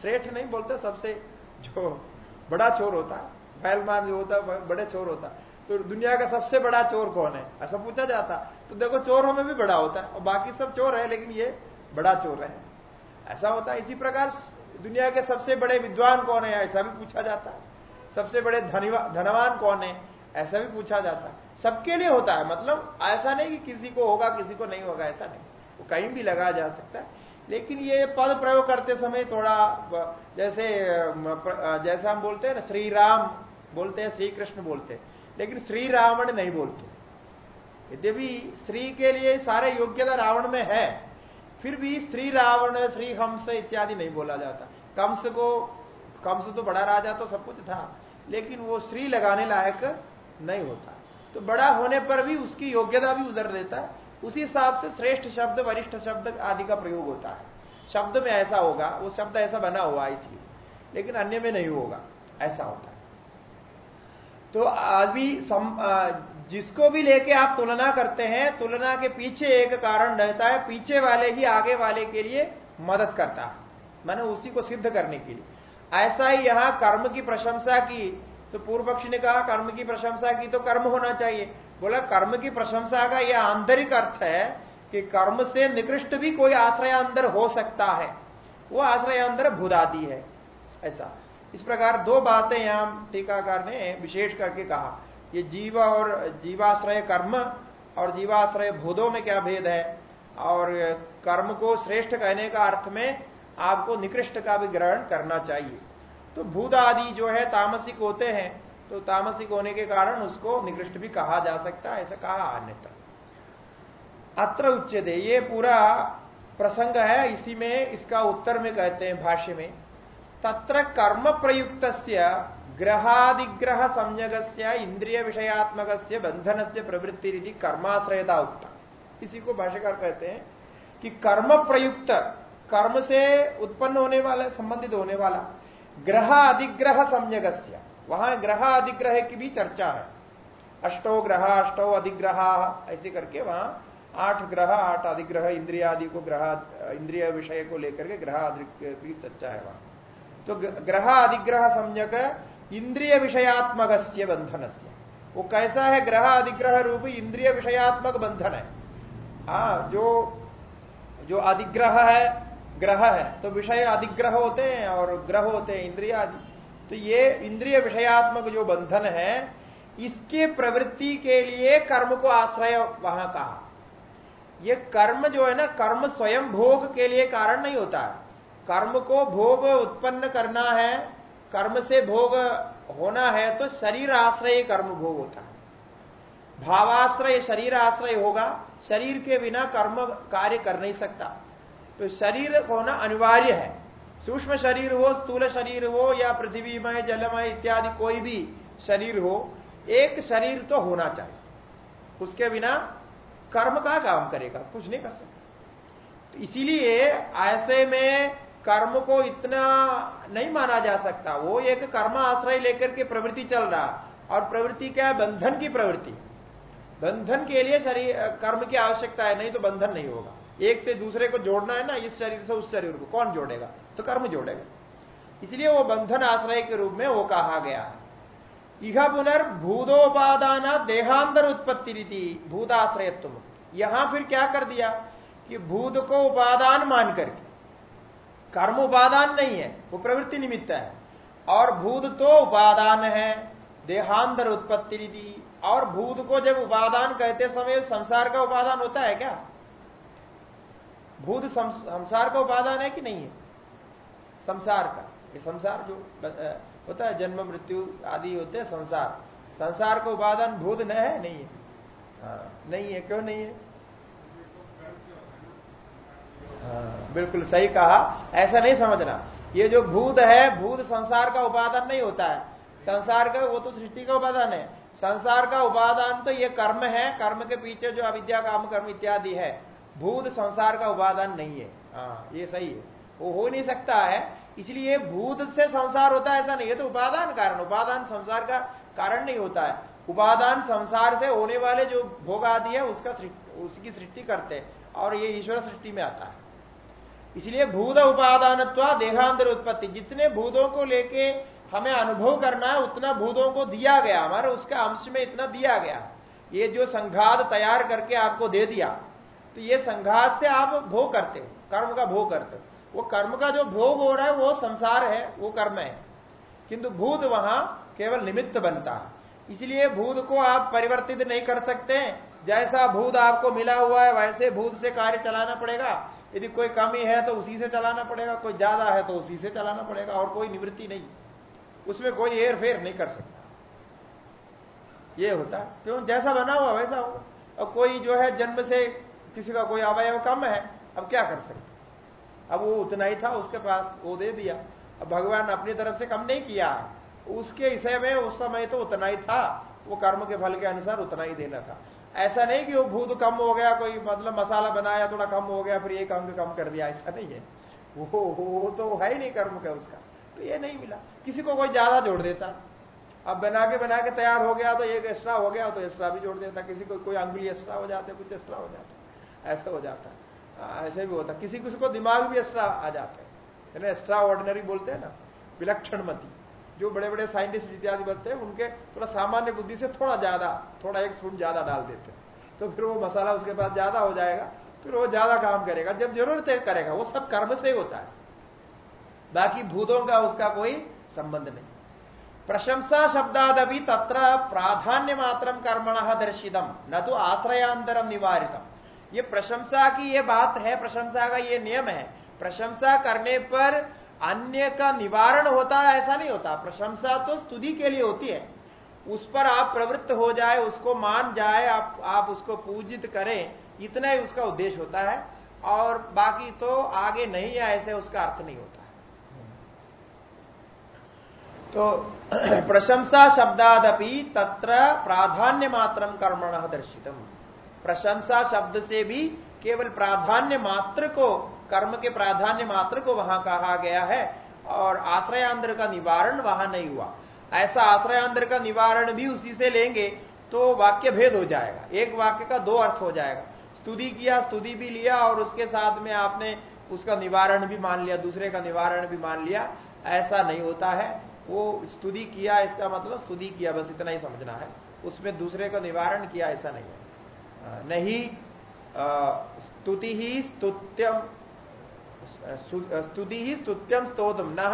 Speaker 1: श्रेष्ठ नहीं बोलते, सबसे जो बड़ा चोर होता। बैलमान जो होता बड़े चोर होता। तो दुनिया का सबसे बड़ा चोर कौन है? ऐसा पूछा जाता। तो देखो, चोरों में भी बड़ा होता है और बाकी सब चोर है, लेकिन ये बड़ा चोर है। ऐसा होता है। इसी प्रकार दुनिया के सबसे बड़े विद्वान कौन है? ऐसा भी पूछा जाता। सबसे बड़े धनवान कौन है? ऐसा भी पूछा जाता। सबके लिए होता है। मतलब ऐसा नहीं कि किसी को होगा, किसी को नहीं होगा, ऐसा नहीं। कहीं भी लगा जा सकता है। लेकिन ये पद प्रयोग करते समय थोड़ा, जैसे जैसे हम बोलते हैं ना श्री राम बोलते हैं श्री कृष्ण बोलते हैं। लेकिन श्री रावण नहीं बोलते। यद्यपि श्री के लिए सारे योग्यता रावण में है, फिर भी श्री रावण श्री हंस इत्यादि नहीं बोला जाता। कंस को, कंस तो बड़ा राजा तो सब कुछ था, लेकिन वो श्री लगाने लायक नहीं होता। तो बड़ा होने पर भी उसकी योग्यता भी उधर देता है। उसी हिसाब से श्रेष्ठ शब्द, वरिष्ठ शब्द आदि का प्रयोग होता है। शब्द में ऐसा होगा, वो शब्द ऐसा बना हुआ है इसलिए, लेकिन अन्य में नहीं होगा, ऐसा होता है। तो अभी जिसको भी लेके आप तुलना करते हैं, तुलना के पीछे एक कारण रहता है, पीछे वाले ही आगे वाले के लिए मदद करता है, मैंने उसी को सिद्ध करने के लिए। ऐसा ही यहाँ कर्म की प्रशंसा की तो पूर्व पक्ष ने कहा, कर्म की प्रशंसा की तो कर्म होना चाहिए बोला, कर्म की प्रशंसा का यह आंतरिक अर्थ है कि कर्म से निकृष्ट भी कोई आश्रय अंदर हो सकता है। वो आश्रय अंदर भूदादी है। ऐसा। इस प्रकार दो बातें यहाँ टीकाकार ने विशेष करके कहा। ये जीव और जीवाश्रय कर्म और जीवाश्रय भूदों में क्या भेद है? और कर्म को श्रेष्ठ कहने का अर्थ में आपको निकृष्ट का भी ग्रहण करना चाहिए। तो भूत आदि जो है, तामसिक होते हैं। तो तामसिक होने के कारण उसको निकृष्ट भी कहा जा सकता है, ऐसा कहा अन्यत्र अत्र उच्चते ये पूरा प्रसंग है, इसी में इसका उत्तर में कहते हैं, भाष्य में। तत्र कर्म प्रयुक्त ग्रहादिग्रह संयग से इंद्रिय विषयात्मक बंधन से प्रवृत्ति रीति कर्माश्रयता उत्तर इसी को भाष्यकार कहते हैं कि कर्म प्रयुक्त, कर्म से उत्पन्न होने वाला, संबंधित होने वाला ग्रह अधिग्रह संयग वहाँ ग्रह अधिग्रह की भी चर्चा है। अष्टो ग्रह, अष्टो अधिग्रह, ऐसे करके वहाँ आठ ग्रह, आठ अधिग्रह इंद्रिया आदि को ग्रह, इंद्रिय विषय को लेकर के ग्रह की चर्चा है वहाँ। तो ग्रह अधिग्रह संयक इंद्रिय विषयात्मक बंधन से वो कैसा है? ग्रह अधिग्रह रूप इंद्रिय विषयात्मक बंधन है। हा, जो जो अधिग्रह है, ग्रह है तो विषय अधिग्रह होते हैं और ग्रह होते हैं इंद्रिय आदि तो ये इंद्रिय विषयात्मक जो बंधन है, इसके प्रवृत्ति के लिए कर्म को आश्रय वहाँ कहा। ये कर्म जो है ना, कर्म स्वयं भोग के लिए कारण नहीं होता। है कर्म को भोग उत्पन्न करना है, कर्म से भोग होना है तो शरीर आश्रय कर्म भोग होता है। भावाश्रय शरीर आश्रय होगा, शरीर के बिना कर्म कार्य कर नहीं सकता। तो शरीर होना अनिवार्य है। सूक्ष्म शरीर हो, स्थूल शरीर हो, या पृथ्वीमय, जलमय इत्यादि कोई भी शरीर हो, एक शरीर तो होना चाहिए। उसके बिना कर्म का काम करेगा, कुछ नहीं कर सकता। तो इसीलिए ऐसे में कर्म को इतना नहीं माना जा सकता। वो एक कर्म आश्रय लेकर के प्रवृत्ति चल रहा, और प्रवृत्ति क्या है? बंधन की प्रवृत्ति। बंधन के लिए शरीर, कर्म की आवश्यकता है, नहीं तो बंधन नहीं होगा। एक से दूसरे को जोड़ना है ना, इस शरीर से उस शरीर को, कौन जोड़ेगा? तो कर्म जोड़ेगा। इसलिए वो बंधन आश्रय के रूप में वो कहा गया इह पुनर्भूतोपादान देहांतर उत्पत्ति रीति भूताश्रयत्व यहाँ फिर क्या कर दिया कि भूत को उपादान मान करके। कर्म उपादान नहीं है, वो प्रवृत्ति निमित्त है। और भूत तो उपादान है, देहांतर उत्पत्ति रीति। और भूत को जब उपादान कहते समय संसार का उपादान होता है क्या? भूत संसार का उपादान है कि नहीं है? संसार का। ये संसार जो होता है जन्म मृत्यु आदि होते हैं संसार। संसार का उपादान भूत न है नहीं है। हाँ, नहीं है क्यों नहीं है? हाँ, बिल्कुल सही कहा। ऐसा नहीं समझना। ये जो भूत है भूत संसार का उपादान नहीं होता है। संसार का वो तो सृष्टि का उपादान है। संसार का उपादान तो ये कर्म है। कर्म के पीछे जो अविद्या काम कर्म इत्यादि है। भूत संसार का उपादान नहीं है। हाँ ये सही है। वो हो नहीं सकता है। इसलिए भूत से संसार होता है, ऐसा नहीं है। तो उपादान कारण, उपादान संसार का कारण नहीं होता है। उपादान संसार से होने वाले जो भोग आदि है, उसका उसकी सृष्टि करते हैं और ये ईश्वर सृष्टि में आता है। इसलिए भूत उपादान देहांतर उत्पत्ति। जितने भूतों को लेके हमें अनुभव करना है, उतना भूतों को दिया गया। हमारे उसका अंश में इतना दिया गया। ये जो संघात तैयार करके आपको दे दिया तो ये संघात से आप भोग करते हो, कर्म का भोग करते हो। वो कर्म का जो भोग हो रहा है, वो संसार है, वो कर्म है। किंतु भूत वहाँ केवल निमित्त बनता है। इसलिए भूत को आप परिवर्तित नहीं कर सकते। जैसा भूत आपको मिला हुआ है, वैसे भूत से कार्य चलाना पड़ेगा। यदि कोई कमी है तो उसी से चलाना पड़ेगा। कोई ज़्यादा है तो उसी से चलाना पड़ेगा, और कोई निवृत्ति नहीं। उसमें कोई हेर फेर नहीं कर सकता। ये होता क्यों? जैसा बना हुआ, वैसा होगा और कोई जो है जन्म से किसी का कोई अवयव कम है, अब क्या कर सकते? अब वो उतना ही था उसके पास वो दे दिया। अब भगवान अपनी तरफ़ से कम नहीं किया। उसके हिस्से में उस समय तो उतना ही था। वो कर्म के फल के अनुसार उतना ही देना था। ऐसा नहीं कि वो भूत कम हो गया कोई मतलब मसाला बनाया थोड़ा कम हो गया फिर एक अंग कम कर दिया ऐसा नहीं है। वो, वो तो है ही नहीं कर्म का उसका। तो ये नहीं मिला। किसी को कोई ज़्यादा जोड़ देता। अब बना के बना के तैयार हो गया तो एक एक्स्ट्रा हो गया तो एक्स्ट्रा भी जोड़ देता। किसी को कोई अंगुली एक्स्ट्रा हो जाते कुछ एक्स्ट्रा हो जाता। ऐसा हो जाता। ऐसे भी होता किसी किसी को दिमाग भी एक्स्ट्रा आ जाते हैं। एक्स्ट्रा ऑर्डिनरी बोलते हैं ना विलक्षण मती जो बड़े बड़े साइंटिस्ट इत्यादि बनते हैं, उनके थोड़ा सामान्य बुद्धि से थोड़ा ज़्यादा, थोड़ा एक स्पून ज़्यादा डाल देते हैं। तो फिर वो मसाला उसके पास ज़्यादा हो जाएगा, फिर वो ज़्यादा काम करेगा। जब ज़रूरत है करेगा, वो सब कर्म से ही होता है। बाकी भूतों का उसका कोई संबंध नहीं। प्रशंसा शब्दादपि तत्र प्राधान्य मात्र कर्मण दर्शितम, न तो आश्रयांतरम निवारितम। ये प्रशंसा की ये बात है, प्रशंसा का ये नियम है। प्रशंसा करने पर अन्य का निवारण होता है, ऐसा नहीं होता। प्रशंसा तो स्तुति के लिए होती है। उस पर आप प्रवृत्त हो जाए, उसको मान जाए, आप आप उसको पूजित करें, इतना ही उसका उद्देश्य होता है। और बाकी तो आगे नहीं है ऐसे उसका अर्थ नहीं होता। तो प्रशंसा शब्दादपि तत्र प्राधान्य मात्र कर्मण दर्शितम। प्रशंसा शब्द से भी केवल प्राधान्य मात्र को, कर्म के प्राधान्य मात्र को वहाँ कहा गया है और आश्रयांध्र का निवारण वहाँ नहीं हुआ। ऐसा आश्रयांध्र का निवारण भी उसी से लेंगे तो वाक्य भेद हो जाएगा। एक वाक्य का दो अर्थ हो जाएगा। स्तुति किया, स्तुति भी लिया और उसके साथ में आपने उसका निवारण भी मान लिया, दूसरे का निवारण भी मान लिया। ऐसा नहीं होता है। वो स्तुति किया, इसका मतलब स्तुति किया, बस इतना ही समझना है। उसमें दूसरे का निवारण किया, ऐसा नहीं है। नहीं स्तुति ही स्तुत्यम स्तुति ही स्तुत्यम स्तोतम न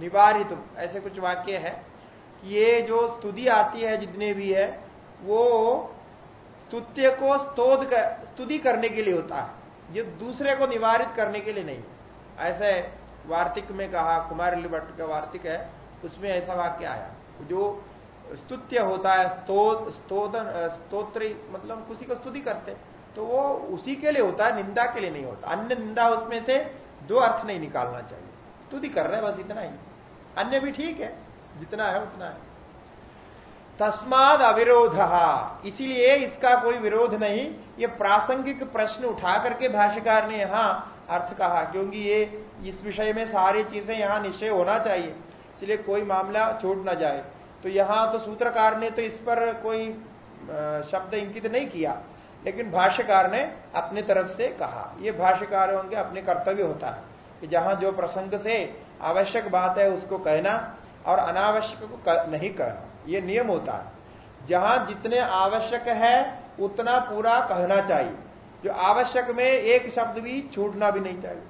Speaker 1: निवारितुम ऐसे कुछ वाक्य है ये जो स्तुति आती है जितने भी है, वो स्तुत्य को स्तोद कर, स्तुति करने के लिए होता है, ये दूसरे को निवारित करने के लिए नहीं। ऐसे वार्तिक में कहा, कुमार भट्ट का वार्तिक है, उसमें ऐसा वाक्य आया, जो स्तुत्य होता है, स्तोत स्तोदन स्तोत्र मतलब किसी को स्तुति करते तो वो उसी के लिए होता है, निंदा के लिए नहीं होता। अन्य निंदा उसमें से दो अर्थ नहीं निकालना चाहिए। स्तुति कर रहे हैं, बस इतना ही। अन्य भी ठीक है, जितना है उतना है। तस्माद अविरोध। इसीलिए इसका कोई विरोध नहीं। ये प्रासंगिक प्रश्न उठा करके भाष्यकार ने यहाँ अर्थ कहा, क्योंकि ये इस विषय में सारी चीज़ें यहाँ निश्चय होना चाहिए। इसलिए कोई मामला छूट ना जाए। तो यहाँ तो सूत्रकार ने तो इस पर कोई शब्द इंकित नहीं किया, लेकिन भाष्यकार ने अपने तरफ़ से कहा। यह भाष्यकार के अपने कर्तव्य होता है कि जहाँ जो प्रसंग से आवश्यक बात है उसको कहना और अनावश्यक को नहीं कहना यह नियम होता है। जहाँ जितने आवश्यक है, उतना पूरा कहना चाहिए। जो आवश्यक में एक शब्द भी छूटना भी नहीं चाहिए।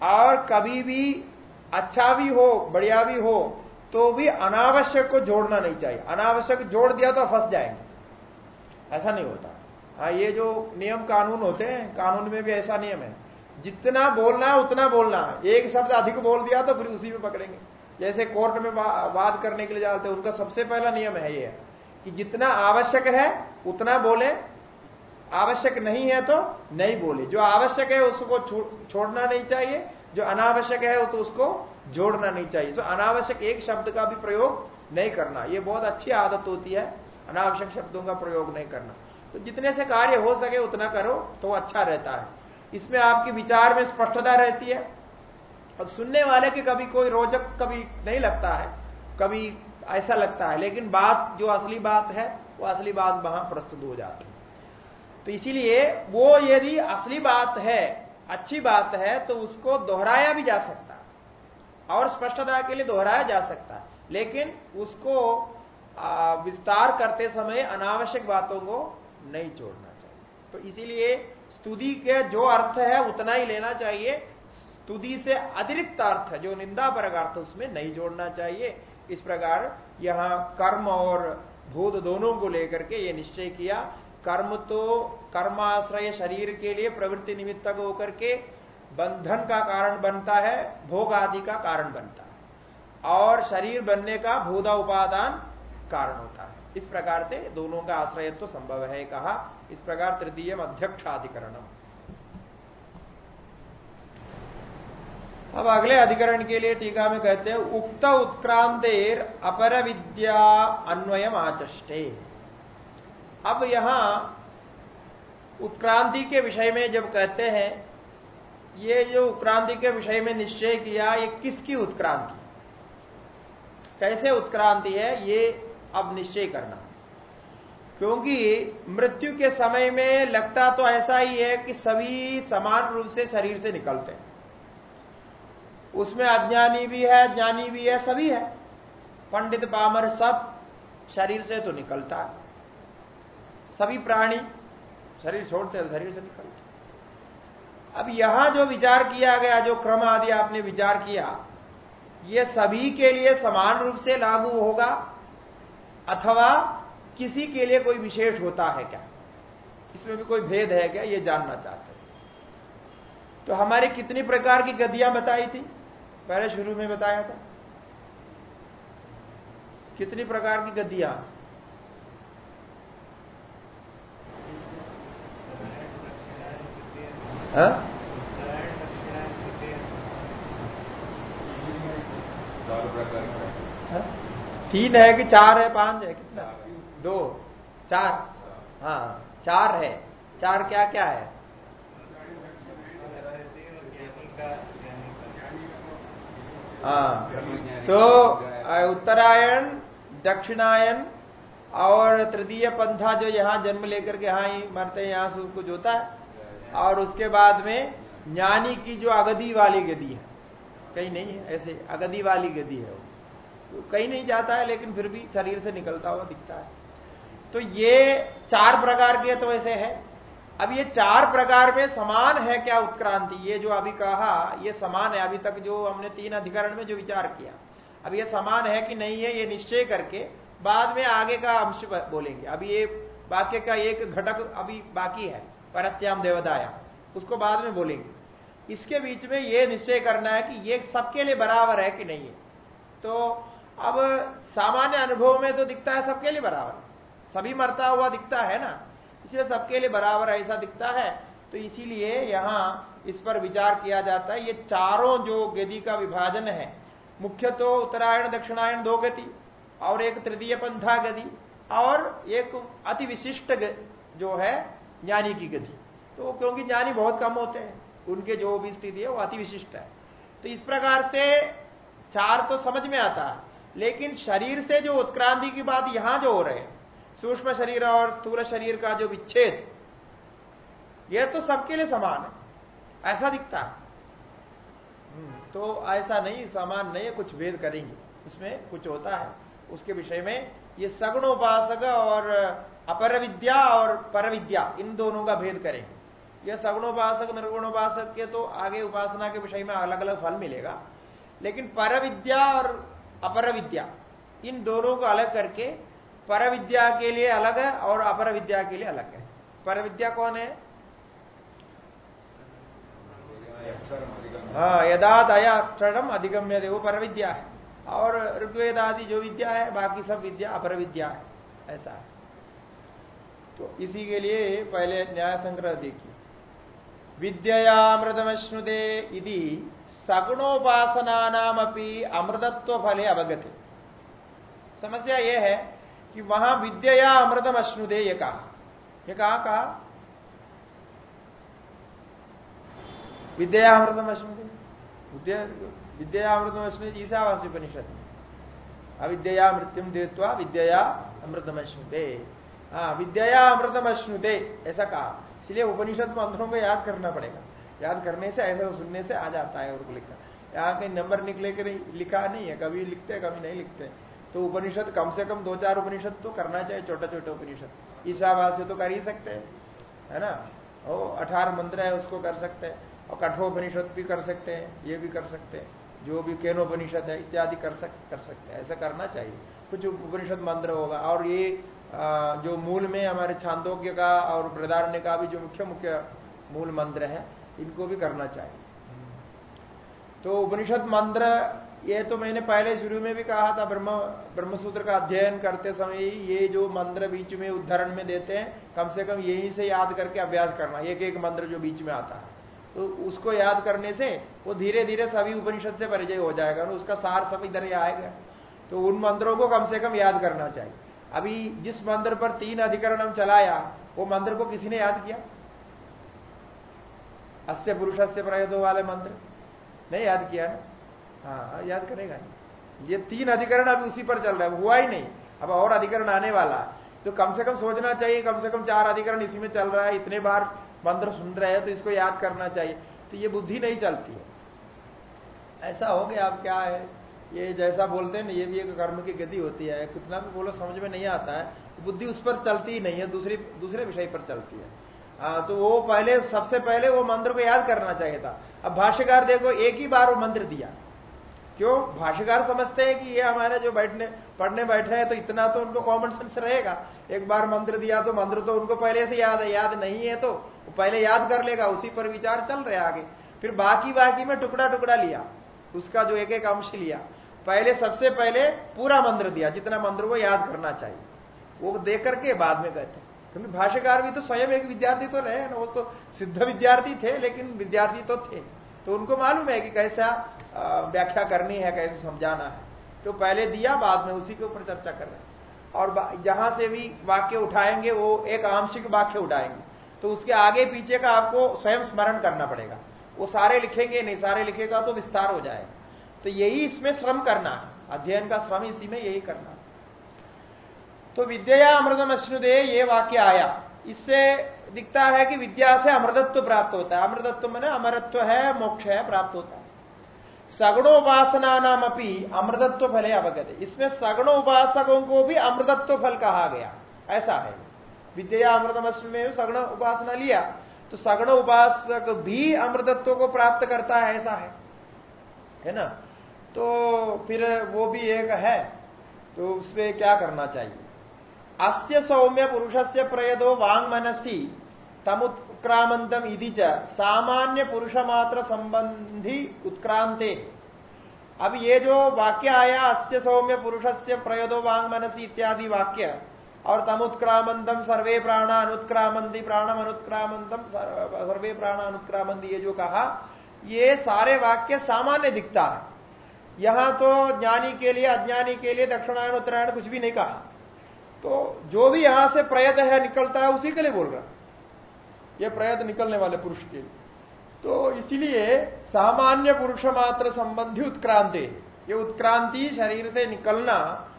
Speaker 1: और कभी भी अच्छा भी हो, बढ़िया भी हो तो भी अनावश्यक को जोड़ना नहीं चाहिए। अनावश्यक जोड़ दिया तो फंस जाएँगे। ऐसा नहीं होता। हाँ ये जो नियम कानून होते हैं, कानून में भी ऐसा नियम है। जितना बोलना है, उतना बोलना है। एक शब्द अधिक बोल दिया तो फिर उसी में पकड़ेंगे। जैसे कोर्ट में बात करने के लिए जाते हैं, उनका सबसे पहला नियम है ये, कि जितना आवश्यक है, उतना बोले। आवश्यक नहीं है तो नहीं बोले। जो आवश्यक है, उसको छोड़ना नहीं चाहिए। जो अनावश्यक है तो उसको जोड़ना नहीं चाहिए। तो अनावश्यक एक शब्द का भी प्रयोग नहीं करना। ये बहुत अच्छी आदत होती है, अनावश्यक शब्दों का प्रयोग नहीं करना। तो जितने से कार्य हो सके उतना करो तो अच्छा रहता है। इसमें आपकी विचार में स्पष्टता रहती है। और सुनने वाले के कभी कोई रोचक कभी नहीं लगता है, कभी ऐसा लगता है। लेकिन बात, जो असली बात है, वो असली बात वहाँ प्रस्तुत हो जाती है। तो इसीलिए वो यदि असली बात है, अच्छी बात है तो उसको दोहराया भी जा सकता और स्पष्टता के लिए दोहराया जा सकता है। लेकिन उसको विस्तार करते समय अनावश्यक बातों को नहीं जोड़ना चाहिए। तो इसीलिए स्तुति के जो अर्थ है, उतना ही लेना चाहिए। स्तुति से अतिरिक्त अर्थ, जो निंदा पर अर्थ, उसमें नहीं जोड़ना चाहिए। इस प्रकार यहाँ कर्म और भूत दोनों को लेकर के ये निश्चय किया। कर्म तो कर्माश्रय शरीर के लिए प्रवृत्ति निमित्तक होकर के बंधन का कारण बनता है, भोग आदि का कारण बनता है। और शरीर बनने का भूदा उपादान कारण होता है। इस प्रकार से दोनों का आश्रय तो संभव है, कहा। इस प्रकार तृतीय अध्यक्षाधिकरणम। अब अगले अधिकरण के लिए टीका में कहते हैं, उक्त उत्क्रांतेर अपर विद्या अन्वयम आचष्टे। अब यहाँ उत्क्रांति के विषय में जब कहते हैं ये जो उत्क्रांति के विषय में निश्चय किया, ये किसकी उत्क्रांति? कैसे उत्क्रांति है, ये अब निश्चय करना। क्योंकि मृत्यु के समय में लगता तो ऐसा ही है कि सभी समान रूप से शरीर से निकलते हैं। उसमें अज्ञानी भी है, ज्ञानी भी है, सभी है। पंडित पामर सब शरीर से तो निकलता है। सभी प्राणी शरीर छोड़ते हैं शरीर से निकलते अब यहाँ जो विचार किया गया, जो क्रम आदि आपने विचार किया, ये सभी के लिए समान रूप से लागू होगा अथवा किसी के लिए कोई विशेष होता है क्या? इसमें भी कोई भेद है क्या? ये जानना चाहते हैं। तो हमारे कितनी प्रकार की गद्दियाँ बताई थी? पहले शुरू में बताया था। कितनी प्रकार की गद्दियाँ? हाँ? हाँ? तीन है कि चार है? पाँच है? कितना? दो। चार। हाँ चार है। चार क्या क्या है? हाँ तो उत्तरायण, दक्षिणायन और तृतीय पंथा जो यहाँ जन्म लेकर के यहाँ ही मरते हैं, यहाँ से कुछ होता है। और उसके बाद में ज्ञानी की जो अगदी वाली गति है, कहीं नहीं है, ऐसे अगदी वाली गति है वो। तो कहीं नहीं जाता है, लेकिन फिर भी शरीर से निकलता हुआ दिखता है। तो ये चार प्रकार के तो ऐसे है। अब ये चार प्रकार में समान है क्या उत्क्रांति? ये जो अभी कहा, ये समान है, अभी तक जो हमने तीन अधिकरण में जो विचार किया। अब ये समान है कि नहीं है, ये निश्चय करके बाद में आगे का अंश बोलेंगे। अभी ये वाक्य का एक घटक अभी बाकी है। परस्याम देवदाया। उसको बाद में बोलेंगे। इसके बीच में ये निश्चय करना है कि ये सबके लिए बराबर है कि नहीं है। तो अब सामान्य अनुभव में तो दिखता है सबके लिए बराबर। सभी मरता हुआ दिखता है ना? इसलिए सबके लिए बराबर ऐसा दिखता है। तो इसीलिए यहाँ इस पर विचार किया जाता है। ये चारों जो गति का विभाजन है, मुख्य तो उत्तरायण, दक्षिणायण दो गति और एक तृतीय पंथा गति और एक अति विशिष्ट जो है ज्ञानी की गति। तो क्योंकि ज्ञानी बहुत कम होते हैं उनके जो भी स्थिति है वो अति विशिष्ट है। तो इस प्रकार से चार तो समझ में आता है लेकिन शरीर से जो उत्क्रांति की बात यहाँ जो हो रहे सूक्ष्म शरीर और स्थूल शरीर का जो विच्छेद यह तो सबके लिए समान है। ऐसा दिखता है। हम्म, तो ऐसा नहीं समान नहीं है कुछ भेद करेंगे। उसमें कुछ होता है। उसके विषय में ये सगुण उपासक और अपर विद्या और पर विद्या इन दोनों का भेद करेंगे यह सगुणोपासक, निर्गुणोपासक के तो आगे उपासना के विषय में अलग अलग फल मिलेगा। लेकिन पर विद्या और अपर विद्या इन दोनों को अलग करके पर विद्या के लिए अलग है और अपर विद्या के लिए अलग है। पर विद्या कौन है? हाँ यदा दया अक्षरम अधिगम्य दे वो पर विद्या है। और ऋग्वेद आदि जो विद्या है, बाकी सब विद्या अपर विद्या है। ऐसा है। तो इसी के लिए पहले न्याय संग्रह देखिए। विद्यामृतमश्नुदे यदि सगुणोपासना नाम अपनी अमृतत्व फले अवगत। समस्या यह है कि वहाँ विद्या अमृतम अश्नुदे ये कहा। ये कहा कहा? विद्यामृतम अश्नुदे विद्या विद्यामृतम अश्नुदे ईशावास उपनिषद अविद्या मृत्युम देत्वा विद्या अमृतम अश्नुदे हाँ विद्या अमृतम अश्नुते ऐसा कहा। इसलिए उपनिषद मंत्रों को याद करना पड़ेगा। याद करने से, ऐसा सुनने से आ जाता है उनको लिखना। यहाँ कहीं नंबर निकले के नहीं, लिखा नहीं है, कभी लिखते हैं कभी नहीं लिखते। तो उपनिषद कम से कम दो चार उपनिषद तो करना चाहिए छोटा छोटा उपनिषद। ईशावास्य तो कर ही सकते हैं, है ना? वो अठारह मंत्र है, उसको कर सकते हैं। और कठोपनिषद भी कर सकते हैं, ये भी कर सकते हैं। जो भी केनोपनिषद है, इत्यादि कर सक, कर सकते हैं। ऐसा करना चाहिए। कुछ उपनिषद मंत्र होगा, और ये जो मूल में हमारे छांदोग्य का और प्रदारण्य का भी जो मुख्य मुख्य मूल मंत्र है, इनको भी करना चाहिए। तो उपनिषद मंत्र, ये तो मैंने पहले शुरू में भी कहा था, ब्रह्म, ब्रह्मसूत्र का अध्ययन करते समय ये जो मंत्र बीच में उदाहरण में देते हैं, कम से कम यहीं से याद करके अभ्यास करना, एक एक मंत्र जो बीच में आता है। तो उसको याद करने से वो धीरे धीरे सभी उपनिषद से परिचय हो जाएगा और उसका सार सब इधर आएगा। तो उन मंत्रों को कम से कम याद करना चाहिए। अभी जिस मंत्र पर तीन अधिकरण हम चलाया, वो मंत्र को किसी ने याद किया? अस्य पुरुष से प्रयोदो वाले मंत्र नहीं याद किया ना? हाँ याद करेगा। ये तीन अधिकरण अभी उसी पर चल रहा है, हुआ ही नहीं। अब और अधिकरण आने वाला। तो कम से कम सोचना चाहिए, कम से कम चार अधिकरण इसी में चल रहा है, इतने बार मंत्र सुन रहे हैं तो इसको याद करना चाहिए। तो ये बुद्धि नहीं चलती है। ऐसा हो गया, अब क्या है? ये जैसा बोलते हैं ना ये भी एक कर्म की गति होती है। कितना भी बोलो समझ में नहीं आता है। बुद्धि उस पर चलती ही नहीं है दूसरी दूसरे विषय पर चलती है। आ, तो वो पहले सबसे पहले वो मंत्र को याद करना चाहिए था। अब भाष्यकार देखो एक ही बार वो मंत्र दिया। क्यों? भाष्यकार समझते हैं कि ये हमारे जो बैठने पढ़ने बैठे हैं तो इतना तो उनको कॉमन सेंस रहेगा। एक बार मंत्र दिया तो मंत्र तो उनको पहले से याद है। याद नहीं है तो पहले याद कर लेगा उसी पर विचार चल रहे आगे। फिर बाकी बाकी में टुकड़ा टुकड़ा लिया। उसका जो एक एक अंश लिया। पहले, सबसे पहले पूरा मंत्र दिया, जितना मंत्र वो याद करना चाहिए। वो दे करके बाद में कहते क्योंकि भाष्यकार भी तो स्वयं एक विद्यार्थी तो रहे ना वो तो सिद्ध विद्यार्थी थे, लेकिन विद्यार्थी तो थे। तो उनको मालूम है कि कैसा व्याख्या करनी है, कैसे समझाना है। तो पहले दिया, बाद में उसी के ऊपर चर्चा कर रहे हैं। और जहाँ से भी वाक्य उठाएँगे, वो एक आंशिक वाक्य उठाएँगे। तो उसके आगे पीछे का आपको स्वयं स्मरण करना पड़ेगा। वो सारे लिखेंगे, नहीं सारे लिखेगा तो विस्तार हो जाएगा। तो यही इसमें श्रम करना है। अध्ययन का श्रम इसी में यही करना तो विद्या अमृतम अश्नुदे ये वाक्य आया। इससे दिखता है कि विद्या से अमृतत्व प्राप्त होता है। अमृतत्व मैंने अमरत्व है, मोक्ष है, प्राप्त होता है। सगुणोपासना नाम अपनी अमृतत्व फले अवगत। इसमें सगुण उपासकों को भी अमृतत्व फल कहा गया। ऐसा है। विद्या अमृतम में सगुण उपासना लिया तो सगुण उपासक भी अमृतत्व को प्राप्त करता है, ऐसा है। है ना? तो फिर वो भी एक है तो उसमें क्या करना चाहिए? अस्य सौम्य पुरुष से प्रयदो वांग मनसी तमुत्क्रामंतम इधि च। सामान्य पुरुष मात्र संबंधी उत्क्रांते अब ये जो वाक्य आया, अस्य सौम्य पुरुष से प्रयोदो वांग मनसी इत्यादि वाक्य, और तमुत्क्रामंतम सर्वे प्राण अनुत्क्रामंती प्राणम अनुत्क्रामंतम सर्वे प्राण अनुत्क्रामंती ये जो कहा, ये सारे वाक्य सामान्य दिखता है। यहाँ तो ज्ञानी के लिए, अज्ञानी के लिए दक्षिणायन, उत्तरायण कुछ भी नहीं कहा। तो जो भी यहाँ से प्रयत्न है, निकलता है, उसी के लिए बोल रहा। ये प्रयत्न निकलने वाले पुरुष के लिए। तो इसलिए सामान्य पुरुष मात्र संबंधी उत्क्रांति। ये उत्क्रांति शरीर से निकलना,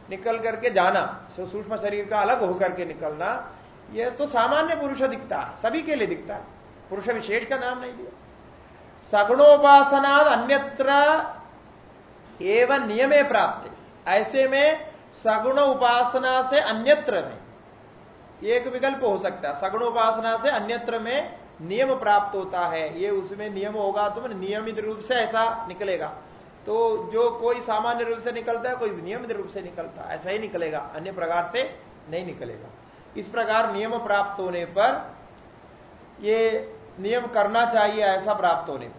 Speaker 1: निकल करके जाना सूक्ष्म शरीर का अलग होकर के निकलना यह तो सामान्य पुरुष दिखता है, सभी के लिए दिखता है। पुरुष विशेष का नाम नहीं दिया सगुणोपासना अन्यत्र एवं नियमे प्राप्त। ऐसे में सगुण उपासना से अन्यत्र में। एक विकल्प हो सकता है। सगुण उपासना से अन्यत्र में नियम प्राप्त होता है। ये उसमें नियम होगा तो नियमित रूप से ऐसा निकलेगा। तो जो कोई सामान्य रूप से निकलता है, कोई नियमित रूप से निकलता है, ऐसा ही निकलेगा। अन्य प्रकार से नहीं निकलेगा। इस प्रकार नियम प्राप्त होने पर ये नियम करना चाहिए, ऐसा प्राप्त होने पर।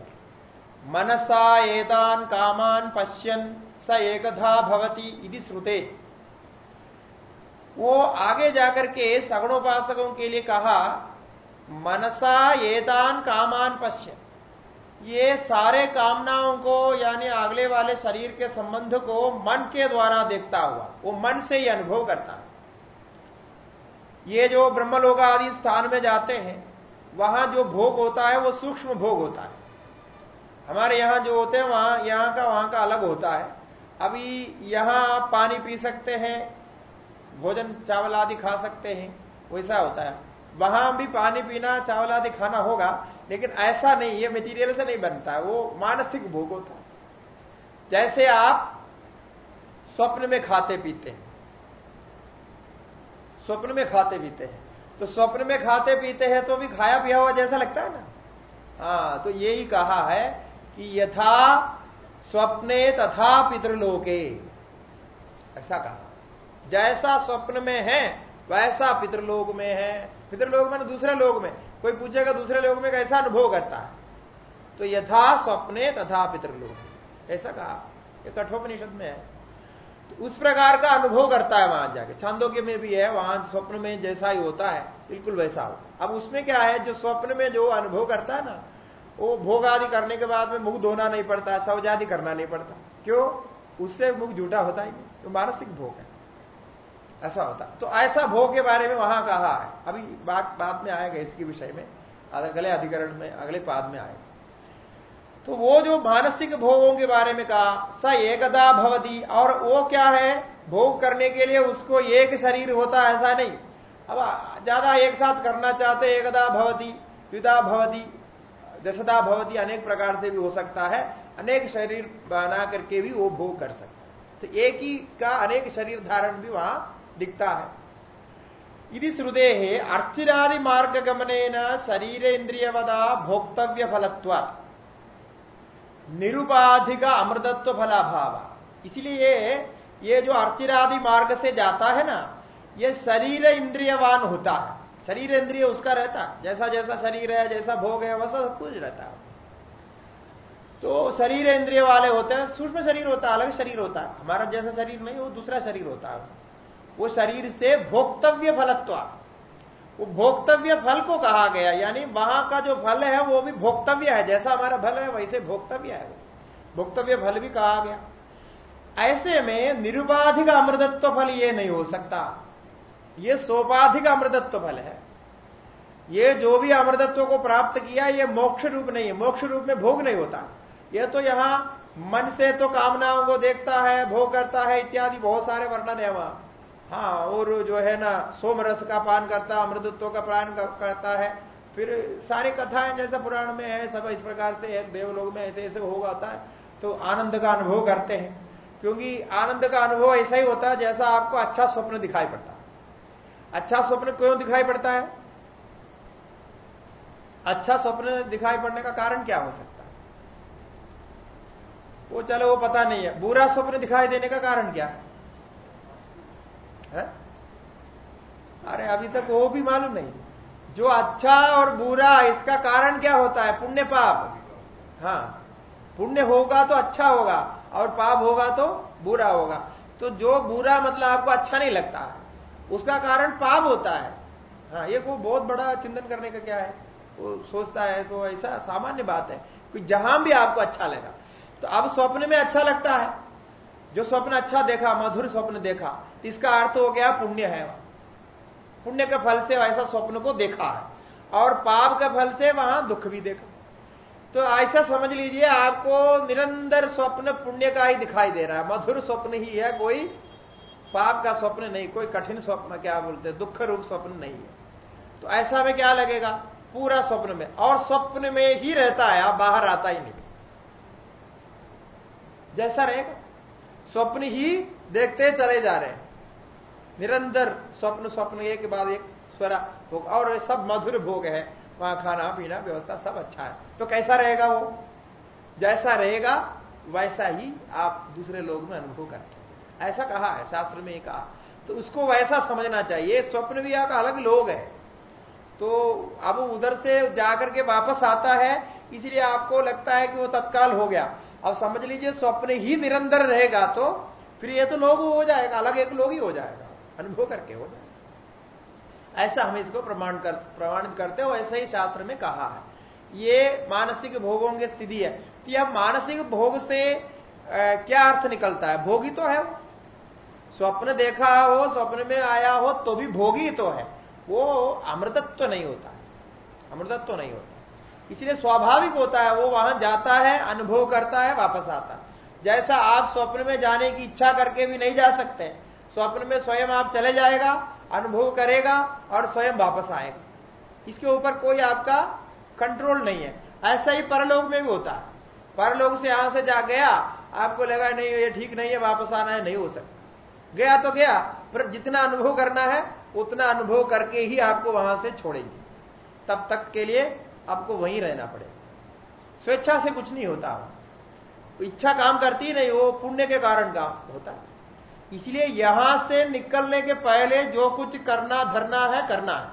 Speaker 1: मनसा एदान कामान पश्यन स एकधा भवती इति श्रुते। वो आगे जाकर के सगुणोपासकों के लिए कहा, मनसा एदान कामान पश्य ये सारे कामनाओं को, यानी अगले वाले शरीर के संबंध को मन के द्वारा देखता हुआ, वो मन से ही अनुभव करता। है ये जो ब्रह्मलोक आदि स्थान में जाते हैं, वहाँ जो भोग होता है, वो सूक्ष्म भोग होता है। हमारे यहाँ जो होते हैं, वहाँ, यहाँ का, वहाँ का अलग होता है। अभी यहाँ आप पानी पी सकते हैं, भोजन, चावल आदि खा सकते हैं, वैसा होता है। वहाँ भी पानी पीना, चावल आदि खाना होगा, लेकिन ऐसा नहीं, ये मटेरियल से नहीं बनता है, वो मानसिक भोग होता है। जैसे आप स्वप्न में खाते पीते हैं, स्वप्न में खाते पीते हैं तो स्वप्न में खाते पीते हैं तो भी खाया पिया हुआ जैसा लगता है ना? हाँ तो यही कहा है कि यथा स्वप्ने तथा पितृलोके। ऐसा कहा। जैसा स्वप्न में है, वैसा पितृलोक में है। पितृलोक में दूसरे लोग में। कोई पूछेगा दूसरे लोग में कैसा अनुभव करता है? तो यथा स्वप्ने तथा पितृलोक। ऐसा कहा। ये कठोपनिषद में है। तो उस प्रकार का अनुभव करता है वहाँ जाके। छांदोग्य में भी है, वहाँ स्वप्न में जैसा ही होता है, बिल्कुल वैसा होता अब उसमें क्या है? जो स्वप्न में जो अनुभव करता है ना वो भोग आदि करने के बाद में मुख धोना नहीं पड़ता शौच आदि करना नहीं पड़ता। क्यों? उससे मुख झूठा होता ही नहीं तो मानसिक भोग है। ऐसा होता। तो ऐसा भोग के बारे में वहाँ कहा है। अभी बात, बाद में आएगा इसके विषय में अगले अधिकरण में, अगले पाद में आएगा। तो वो जो मानसिक भोगों के बारे में कहा, स एकदा भवती, और वो क्या है? भोग करने के लिए उसको एक शरीर होता, ऐसा नहीं। अब ज़्यादा एक साथ करना चाहते, एकदा भवती युदा भवती दशदा भवती अनेक प्रकार से भी हो सकता है, अनेक शरीर बना करके भी वो भोग कर सकता है। तो एक ही का अनेक शरीर धारण भी वहाँ दिखता है। यदि श्रुदे अर्चिरादि मार्ग गमन शरीर इंद्रियवदा भोक्तव्य फलत्व निरुपाधिक अमृतत्व फलाभाव इसलिए ये जो अर्चिरादि मार्ग से जाता है ना, ये शरीर इंद्रियवान होता है। शरीर इंद्रिय उसका रहता, जैसा जैसा शरीर है, जैसा भोग है, वैसा सब कुछ रहता। है तो शरीर इंद्रिय वाले होते हैं, सूक्ष्म शरीर होता है अलग शरीर होता। है हमारा जैसा शरीर नहीं, वो दूसरा शरीर होता। है वो शरीर से भोक्तव्य फलत्व। वो भोक्तव्य फल को कहा गया, यानी वहाँ का जो फल है, वो भी भोक्तव्य है। जैसा हमारा फल है, वैसे भोक्तव्य है वो। भोक्तव्य फल भी कहा गया। ऐसे में निरुपाधिक अमृतत्व फल ये नहीं हो सकता। ये सोपाधिक अमृतत्व फल है। ये जो भी अमृतत्व को प्राप्त किया, ये मोक्ष रूप नहीं है। मोक्ष रूप में भोग नहीं होता। यह तो यहाँ मन से तो कामनाओं को देखता है, भोग करता है, इत्यादि बहुत सारे वर्णन है वहाँ। हाँ और जो है ना सोम रस का पान करता, अमृतत्व का पान करता है। फिर सारी कथाएँ जैसा पुराण में है, सब इस प्रकार से देवलोग में ऐसे ऐसे भोग आता है तो आनंद का अनुभव करते हैं। क्योंकि आनंद का अनुभव ऐसा ही होता है जैसा आपको अच्छा स्वप्न दिखाई पड़ता। अच्छा स्वप्न क्यों दिखाई पड़ता है? अच्छा स्वप्न दिखाई पड़ने का कारण क्या हो सकता है? वो चलो, वो पता नहीं है। बुरा स्वप्न दिखाई देने का कारण क्या है? है? अरे, अभी तक वो भी मालूम नहीं। जो अच्छा और बुरा, इसका कारण क्या होता है? पुण्य पाप। हाँ पुण्य होगा तो अच्छा होगा, और पाप होगा तो बुरा होगा। तो जो बुरा मतलब आपको अच्छा नहीं लगता। है उसका कारण पाप होता है। हाँ ये को बहुत बड़ा चिंतन करने का क्या है? वो सोचता है तो ऐसा सामान्य बात है कि जहाँ भी आपको अच्छा लगा तो अब स्वप्न में अच्छा लगता है। जो स्वप्न अच्छा देखा, मधुर स्वप्न देखा तो इसका अर्थ हो गया पुण्य है। पुण्य के फल से ऐसा स्वप्न को देखा है, और पाप के फल से वहाँ दुख भी देखा। तो ऐसा समझ लीजिए, आपको निरंतर स्वप्न पुण्य का ही दिखाई दे रहा है। मधुर स्वप्न ही है, कोई पाप का स्वप्न नहीं, कोई कठिन स्वप्न क्या बोलते दुख रूप स्वप्न नहीं है। तो ऐसा में क्या लगेगा? पूरा स्वप्न में। और स्वप्न में ही रहता है, आप बाहर आता ही नहीं। जैसा रहेगा। स्वप्न ही देखते चले जा रहे हैं। निरंतर स्वप्न स्वप्न, एक बाद एक स्वरा भोग। और सब मधुर भोग है। वहाँ खाना, पीना, व्यवस्था सब अच्छा है। तो कैसा रहेगा वो? जैसा रहेगा, वैसा ही आप दूसरे लोग में अनुभव करते ऐसा कहा है शास्त्र में कहा। तो उसको वैसा समझना चाहिए स्वप्न भी का अलग लोग है। तो अब उधर से जाकर के वापस आता है इसलिए आपको लगता है कि वो तत्काल हो गया। अब समझ लीजिए स्वप्न ही निरंतर रहेगा तो फिर ये तो लोग हो जाएगा अलग एक लोग ही हो जाएगा अनुभव करके हो जाएगा। ऐसा हम इसको प्रमाण कर प्रमाणित करते हो ऐसा ही शास्त्र में कहा है। ये मानसिक भोगों की स्थिति है। कि अब मानसिक भोग से आ, क्या अर्थ निकलता है? भोगी तो है स्वप्न देखा हो, स्वप्न में आया हो तो भी भोगी तो है। वो अमृतत्व नहीं होता अमृतत्व नहीं होता इसलिए स्वाभाविक होता है, वो वहाँ जाता है, अनुभव करता है, वापस आता है। जैसा आप स्वप्न में जाने की इच्छा करके भी नहीं जा सकते, स्वप्न में स्वयं आप चले जाएगा, अनुभव करेगा और स्वयं वापस आएगा। इसके ऊपर कोई आपका कंट्रोल नहीं है। ऐसा ही परलोक में भी होता है। परलोक से यहाँ से जा गया, आपको लगा, नहीं, ये ठीक नहीं है, वापस आना है, नहीं हो सकता। गया तो गया, पर जितना अनुभव करना है, उतना अनुभव करके ही आपको वहाँ से छोड़ेंगे। तब तक के लिए आपको वहीं रहना पड़ेगा। स्वेच्छा से कुछ नहीं होता। इच्छा काम करती नहीं, वो पुण्य के कारण काम होता है। इसलिए यहाँ से निकलने के पहले जो कुछ करना, धरना है, करना है।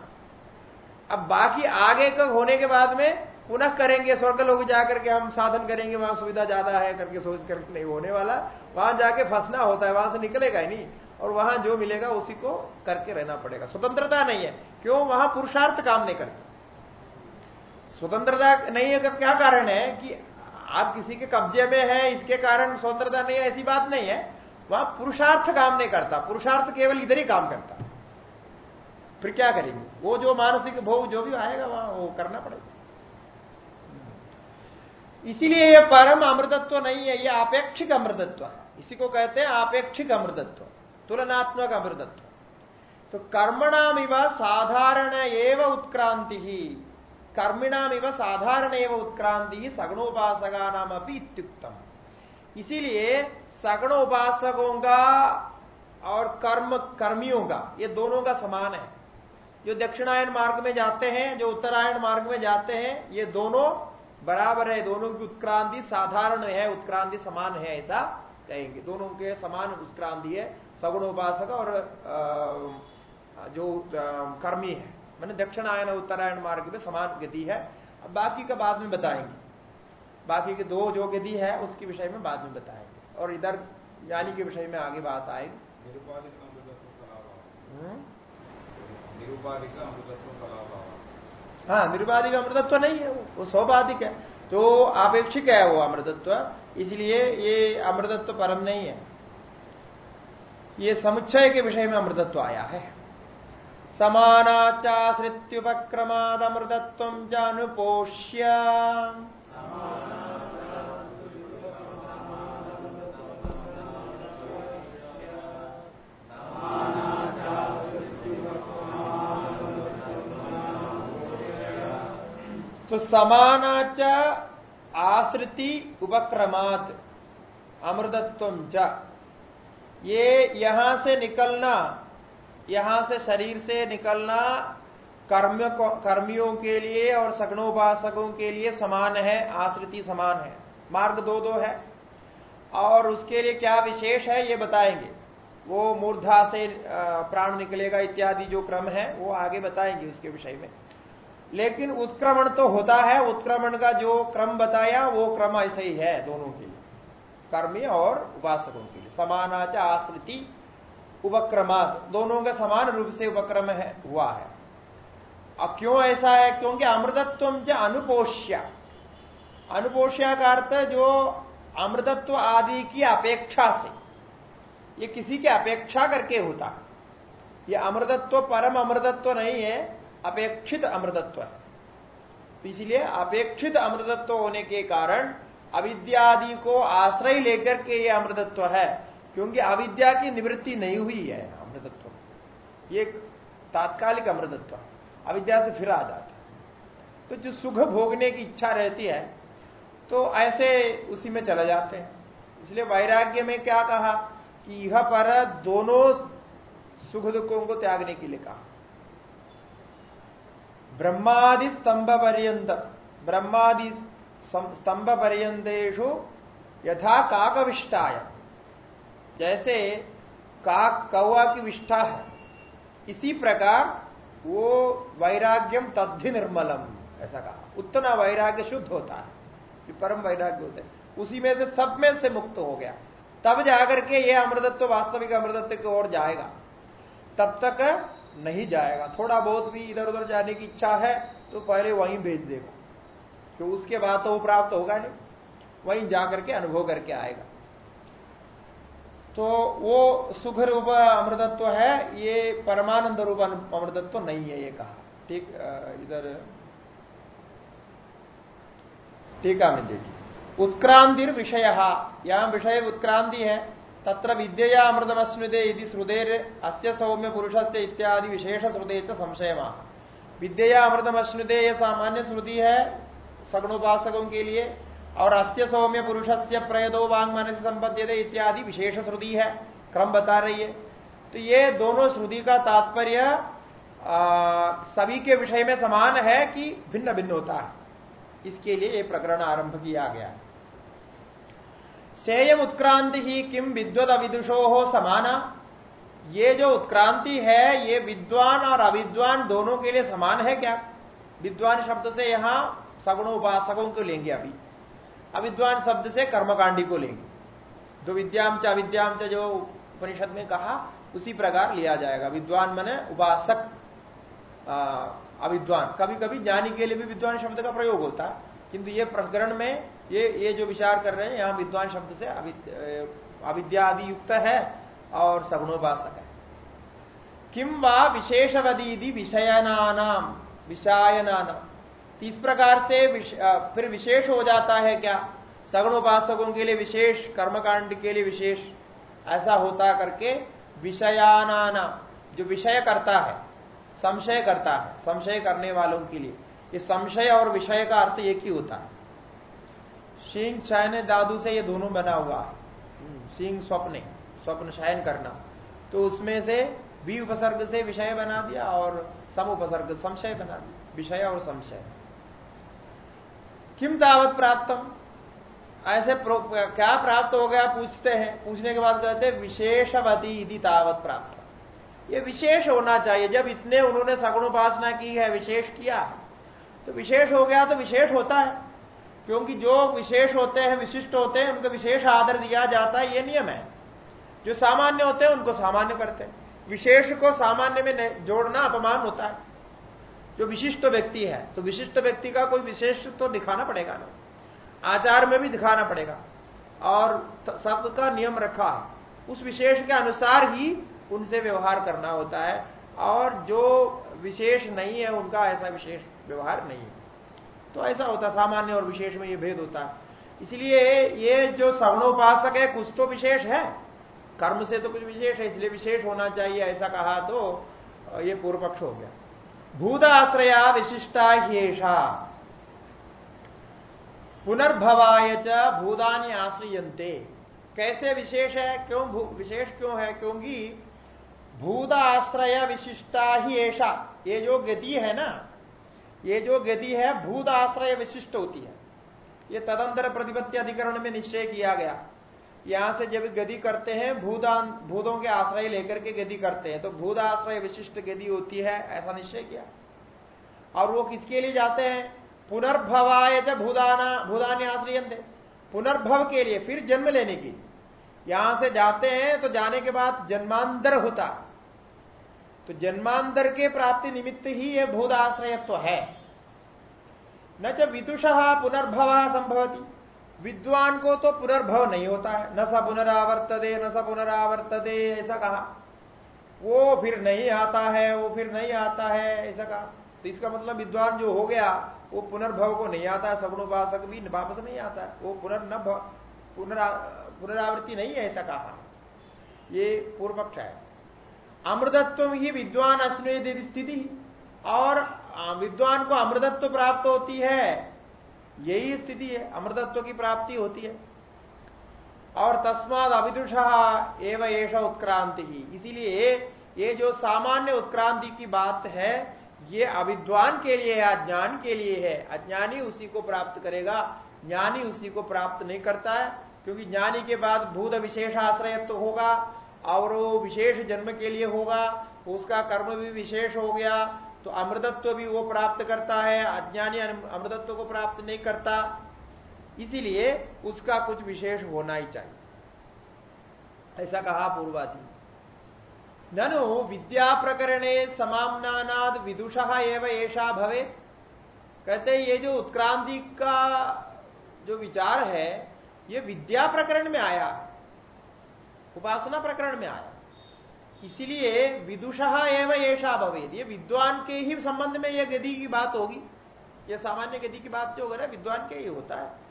Speaker 1: अब बाकी आगे का होने के बाद में पुनः करेंगे, स्वर्ग लोग जाकर के हम साधन करेंगे, वहाँ सुविधा ज़्यादा है करके सोच करके नहीं होने वाला। वहाँ जाके फंसना होता है, वहाँ से निकलेगा ही नहीं। और वहाँ जो मिलेगा, उसी को करके रहना पड़ेगा। स्वतंत्रता नहीं है। क्यों? वहाँ पुरुषार्थ काम नहीं करता। स्वतंत्रता नहीं है, का क्या कारण है कि आप किसी के कब्जे में है, इसके कारण स्वतंत्रता नहीं है, ऐसी बात नहीं है। वहाँ पुरुषार्थ काम नहीं करता। पुरुषार्थ केवल इधर ही काम करता। फिर क्या करेंगे? वो जो मानसिक भोग जो भी आएगा, वहाँ वो करना पड़ेगा। इसीलिए यह परम अमृतत्व नहीं है यह अपेक्षिक अमृतत्व है। इसी को कहते हैं अपेक्षिक अमृतत्व, तुलनात्मक अमृतत्व। तो कर्मणाम इव साधारण एवं उत्क्रांति ही कर्मिणाम इव साधारण एव उत्क्रांति सगणोपासका नाम अपनी इत्युक्तम। इसीलिए सगणोपासकों का और कर्म कर्मियों का ये दोनों का समान है। जो दक्षिणायन मार्ग में जाते हैं, जो उत्तरायण मार्ग में जाते हैं, ये दोनों बराबर है दोनों की उत्क्रांति साधारण है उत्क्रांति समान है ऐसा कहेंगे। दोनों के समान उत्क्रांति है सगुण उपासक और जो कर्मी है। मैंने दक्षिणायन उत्तरायण मार्ग में समान गति है। अब बाकी का बाद में बताएँगे। बाकी के दो जो गति है उसके विषय में बाद में बताएँगे। और इधर ज्ञानी के विषय में आगे बात आएगी निरुपाधिक हम्म? हाँ निर्वाधिक अमृतत्व नहीं है वो वो है। तो आपेक्षिक है वो अमृतत्व, इसलिए ये अमृतत्व परम नहीं है। ये समुच्चय के विषय में अमृतत्व आया है। समानाचाश्रित्युपक्रमादमृतत्व जानुपोष्य तो समानाच आश्रिति उपक्रमात, अमृतत्व च। ये यहाँ से निकलना, यहाँ से शरीर से निकलना कर्म कर्मियों के लिए और सगणोपासकों के लिए समान है, आश्रिति समान है। मार्ग दो दो है। और उसके लिए क्या विशेष है, ये बताएँगे। वो मूर्धा से प्राण निकलेगा इत्यादि जो क्रम है, वो आगे बताएँगे उसके विषय में। लेकिन उत्क्रमण तो होता है, उत्क्रमण का जो क्रम बताया, वो क्रम ऐसे ही है दोनों के लिए। कर्मी और उपासकों के लिए। समानाच आश्रिति, उपक्रमात। दोनों का समान रूप से उपक्रम है, हुआ है। अब क्यों ऐसा है? क्योंकि अमृतत्व च अनुपोष्या। अनुपोष्या का अर्थ जो अमृतत्व आदि की अपेक्षा से। ये किसी की अपेक्षा करके होता है। ये अमृतत्व परम अमृतत्व नहीं है अपेक्षित अमृतत्व। है तो इसलिए अपेक्षित अमृतत्व होने के कारण अविद्यादि को आश्रय लेकर के ये अमृतत्व है, क्योंकि अविद्या की निवृत्ति नहीं हुई है अमृतत्व। ये तात्कालिक अमृतत्व। अविद्या से फिर आ जाता है। तो जो सुख भोगने की इच्छा रहती है तो ऐसे उसी में चले जाते हैं। इसलिए वैराग्य में क्या कहा कि यह पर दोनों सुख दुखों को त्यागने के लिए कहा। ब्रह्मादि स्तंभ पर्यंत ब्रह्मादि स्तंभ पर्यंतेशु यथा काकविष्टाय। जैसे काक कौआ की विष्ठा है, इसी प्रकार वो वैराग्यम तद्धि निर्मलम, ऐसा कहा। उतना वैराग्य शुद्ध होता है परम वैराग्य होते हैं। उसी में से सब में से मुक्त हो गया। तब जाकर के ये अमृतत्व, वास्तविक अमृतत्व की ओर जाएगा। तब तक नहीं जाएगा। थोड़ा बहुत भी इधर उधर जाने की इच्छा है तो पहले वहीं भेज देगा। तो उसके बाद तो वो प्राप्त होगा नहीं। वहीं जाकर के अनुभव करके आएगा। तो वो सुख रूप अमृतत्व है, ये परमानंद रूप अमृतत्व नहीं है ये कहा। ठीक इधर टीका में देखिए। उत्क्रांति विषय यहाँ विषय उत्क्रांति है। तत्र विद्या अमृतमस्मृते यदि श्रुदेर अस्य सौम्य पुरुष से इत्यादि विशेष श्रुदे संशय विद्या अमृतमश्नुदे यह सामान्य श्रुति है सगुणोपासकों के लिए, और अस्य सौम्य पुरुष से प्रयदो वांग मन से संबद्ध इत्यादि विशेष श्रुति है। क्रम बता रही है। तो ये दोनों श्रुति का तात्पर्य सभी के विषय में समान है कि भिन्न भिन्न होता है। इसके लिए ये प्रकरण आरंभ किया गया। सेयम उत्क्रांति ही किम विद्वत अविदुषो हो समाना? ये जो उत्क्रांति है, ये विद्वान और अविद्वान दोनों के लिए समान है क्या? विद्वान शब्द से यहाँ सगुण उपासकों को लेंगे अभी। अविद्वान शब्द से कर्मकांडी को लेंगे। जो विद्याम च अविद्याम च जो उपनिषद में कहा, उसी प्रकार लिया जाएगा। विद्वान मने उपासक अविद्वान। कभी कभी ज्ञानी के लिए भी विद्वान शब्द का प्रयोग होता। है किंतु ये प्रकरण में ये ये जो विचार कर रहे हैं यहाँ विद्वान शब्द से अविद्या आदि युक्त है और सगुणोपासक है। किम वा विशेषवदी विषयनानाम विषायनानाम तो इस प्रकार से विश, फिर विशेष हो जाता है क्या? सगुणोपासकों के लिए विशेष कर्मकांड के लिए विशेष ऐसा होता करके विषयानाना जो विषय करता है संशय करता है संशय करने वालों के लिए। ये संशय और विषय का अर्थ एक ही होता है। सिंह शयन दादू से ये दोनों बना हुआ। है सिंह स्वप्न स्वप्न शयन करना। तो उसमें से बी उपसर्ग से विषय बना दिया और सम उपसर्ग, संशय बना दिया। विषय और संशय। किम दावत प्राप्तम? ऐसे क्या प्राप्त हो गया? पूछते हैं। पूछने के बाद कहते विशेषवती तावत प्राप्त। ये विशेष होना चाहिए। जब इतने उन्होंने सगुणोपासना की है, विशेष किया। तो विशेष हो गया तो विशेष होता है। क्योंकि जो विशेष होते हैं, विशिष्ट होते हैं, उनको विशेष आदर दिया जाता है, ये नियम है। जो सामान्य होते हैं, उनको सामान्य करते हैं। विशेष को सामान्य में जोड़ना अपमान होता है। जो विशिष्ट व्यक्ति है तो विशिष्ट व्यक्ति का कोई विशेष तो दिखाना पड़ेगा ना। आचार में भी दिखाना पड़ेगा। और सबका नियम रखा उस विशेष के अनुसार ही उनसे व्यवहार करना होता है। और जो विशेष नहीं है, उनका ऐसा विशेष व्यवहार नहीं है। तो ऐसा होता, सामान्य और विशेष में ये भेद होता। है इसलिए ये जो सवर्णोपासक है, कुछ तो विशेष है। कर्म से तो कुछ विशेष है, इसलिए विशेष होना चाहिए, ऐसा कहा तो ये पूर्व पक्ष हो गया। भूत आश्रया विशिष्टा ह्येषा। पुनर्भवाय च भूदानी आश्रयंते कैसे विशेष है, क्यों विशेष क्यों है? क्योंकि भूत आश्रय विशिष्टा ही ऐसा ये जो गति है ना ये जो गति है, भूत आश्रय विशिष्ट होती है। ये तदंतर प्रतिपत्ति अधिकरण में निश्चय किया गया। यहाँ से जब गति करते हैं भूदान भूतों के आश्रय लेकर के गति करते हैं तो भूत आश्रय विशिष्ट गति होती है, ऐसा निश्चय किया। और वो किसके लिए जाते हैं? पुनर्भवाय जब भूदाना भूदानी आश्रय पुनर्भव के लिए, फिर जन्म लेने की यहाँ से जाते हैं तो जाने के बाद जन्मांतर होता तो जन्मांतर के प्राप्ति निमित्त ही यह भूत आश्रयत्व है। न जब विदुष पुनर्भव संभवती। विद्वान को तो पुनर्भव नहीं होता है। न स पुनरावर्त दे न स पुनरावर्त दे ऐसा कहा। वो फिर नहीं आता है, वो फिर नहीं आता है, ऐसा कहा। तो इसका मतलब विद्वान जो हो गया, वो पुनर्भव को नहीं आता है, सगुणोपासक भी वापस नहीं आता है। वो पुनर्न पुनरा, पुनरावृत्ति नहीं है, ऐसा कहा। ये पूर्व पक्ष है। अमृतत्व ही विद्वान अश्नुय स्थिति। और विद्वान को अमृतत्व प्राप्त होती है, यही स्थिति है, अमृतत्व की प्राप्ति होती है। और तस्माद अविदुषा एवं ऐसा उत्क्रांति। ही इसीलिए ये जो सामान्य उत्क्रांति की बात है, ये अविद्वान के लिए है, अज्ञान के लिए है। अज्ञानी उसी को प्राप्त करेगा, ज्ञानी उसी को प्राप्त नहीं करता है, क्योंकि ज्ञानी के बाद भूत विशेष आश्रय तो होगा और वो विशेष जन्म के लिए होगा, उसका कर्म भी विशेष हो गया तो अमृतत्व भी वो प्राप्त करता है, अज्ञानी अमृतत्व को प्राप्त नहीं करता, इसीलिए उसका कुछ विशेष होना ही चाहिए। ऐसा कहा पूर्वाधि ननु विद्या प्रकरणे समामनानाद विदुषा एवं ऐसा भवे कहते ये जो उत्क्रांति का जो विचार है, ये विद्या प्रकरण में आया। उपासना प्रकरण में आया। इसलिए विदुषा एवं ऐसा भवेद। ये विद्वान के ही संबंध में यह गति की बात होगी। यह सामान्य गति की बात जो होगा ना विद्वान के ही होता है।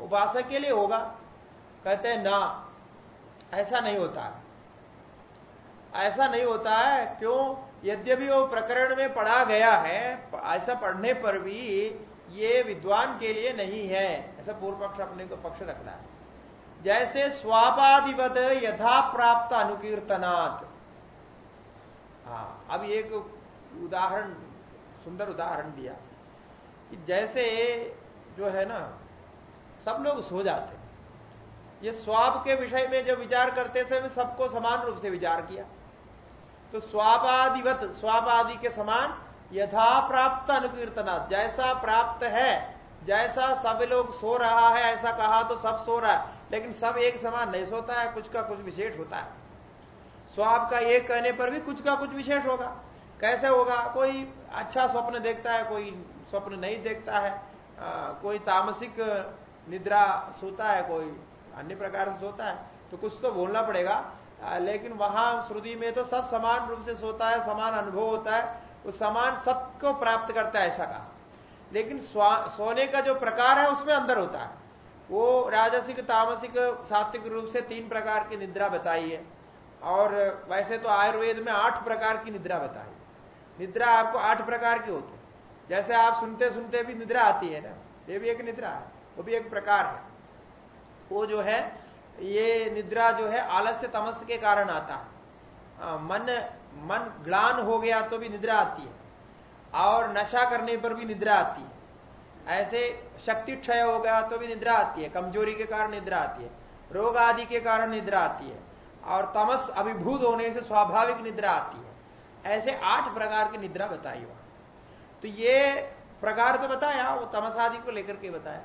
Speaker 1: उपासक के लिए होगा। कहते हैं, ना, ऐसा नहीं होता है। ऐसा नहीं होता है, क्यों? यद्यपि वो प्रकरण में पढ़ा गया है, ऐसा पढ़ने पर भी ये विद्वान के लिए नहीं है। ऐसा पूर्व पक्ष अपने को पक्ष रखना है। जैसे स्वापाधिपद यथा प्राप्त अनुकीर्तनात्। हाँ अब एक उदाहरण, सुंदर उदाहरण दिया कि जैसे जो है ना, सब लोग सो जाते ये स्वाप के विषय में जो विचार करते थे सबको समान रूप से विचार किया। तो स्वापादिवत, स्वापादि के समान यथा प्राप्त अनुकीर्तना जैसा प्राप्त है, जैसा सब लोग सो रहा है, ऐसा कहा तो सब सो रहा है। लेकिन सब एक समान नहीं सोता है कुछ का कुछ विशेष होता है। स्वाब का एक कहने पर भी कुछ का कुछ विशेष होगा। कैसे होगा? कोई अच्छा स्वप्न देखता है कोई स्वप्न नहीं देखता है आ, कोई तामसिक निद्रा सोता है कोई अन्य प्रकार से सोता है तो कुछ तो बोलना पड़ेगा। आ, लेकिन वहाँ श्रुति में तो सब समान रूप से सोता है समान अनुभव होता है वो समान सबको प्राप्त करता है ऐसा कहा। लेकिन सोने का जो प्रकार है उसमें अंदर होता है। वो राजसिक तामसिक सात्विक रूप से तीन प्रकार की निद्रा बताई है। और वैसे तो आयुर्वेद में आठ प्रकार की निद्रा बताई निद्रा आपको आठ प्रकार की होती है। जैसे आप सुनते सुनते भी निद्रा आती है ना ये भी एक निद्रा है वो भी एक प्रकार है। वो जो है ये निद्रा जो है आलस्य तमस के कारण आता है। आ, मन मन ग्लान हो गया तो भी निद्रा आती है। और नशा करने पर भी निद्रा आती है। ऐसे शक्ति क्षय हो गया तो भी निद्रा आती है, कमज़ोरी के कारण निद्रा आती है, रोग आदि के कारण निद्रा आती है, और तमस अभिभूत होने से स्वाभाविक निद्रा आती है। ऐसे आठ प्रकार की निद्रा बताई वहाँ। तो ये प्रकार तो बताया, वो तमस आदि को लेकर के बताया।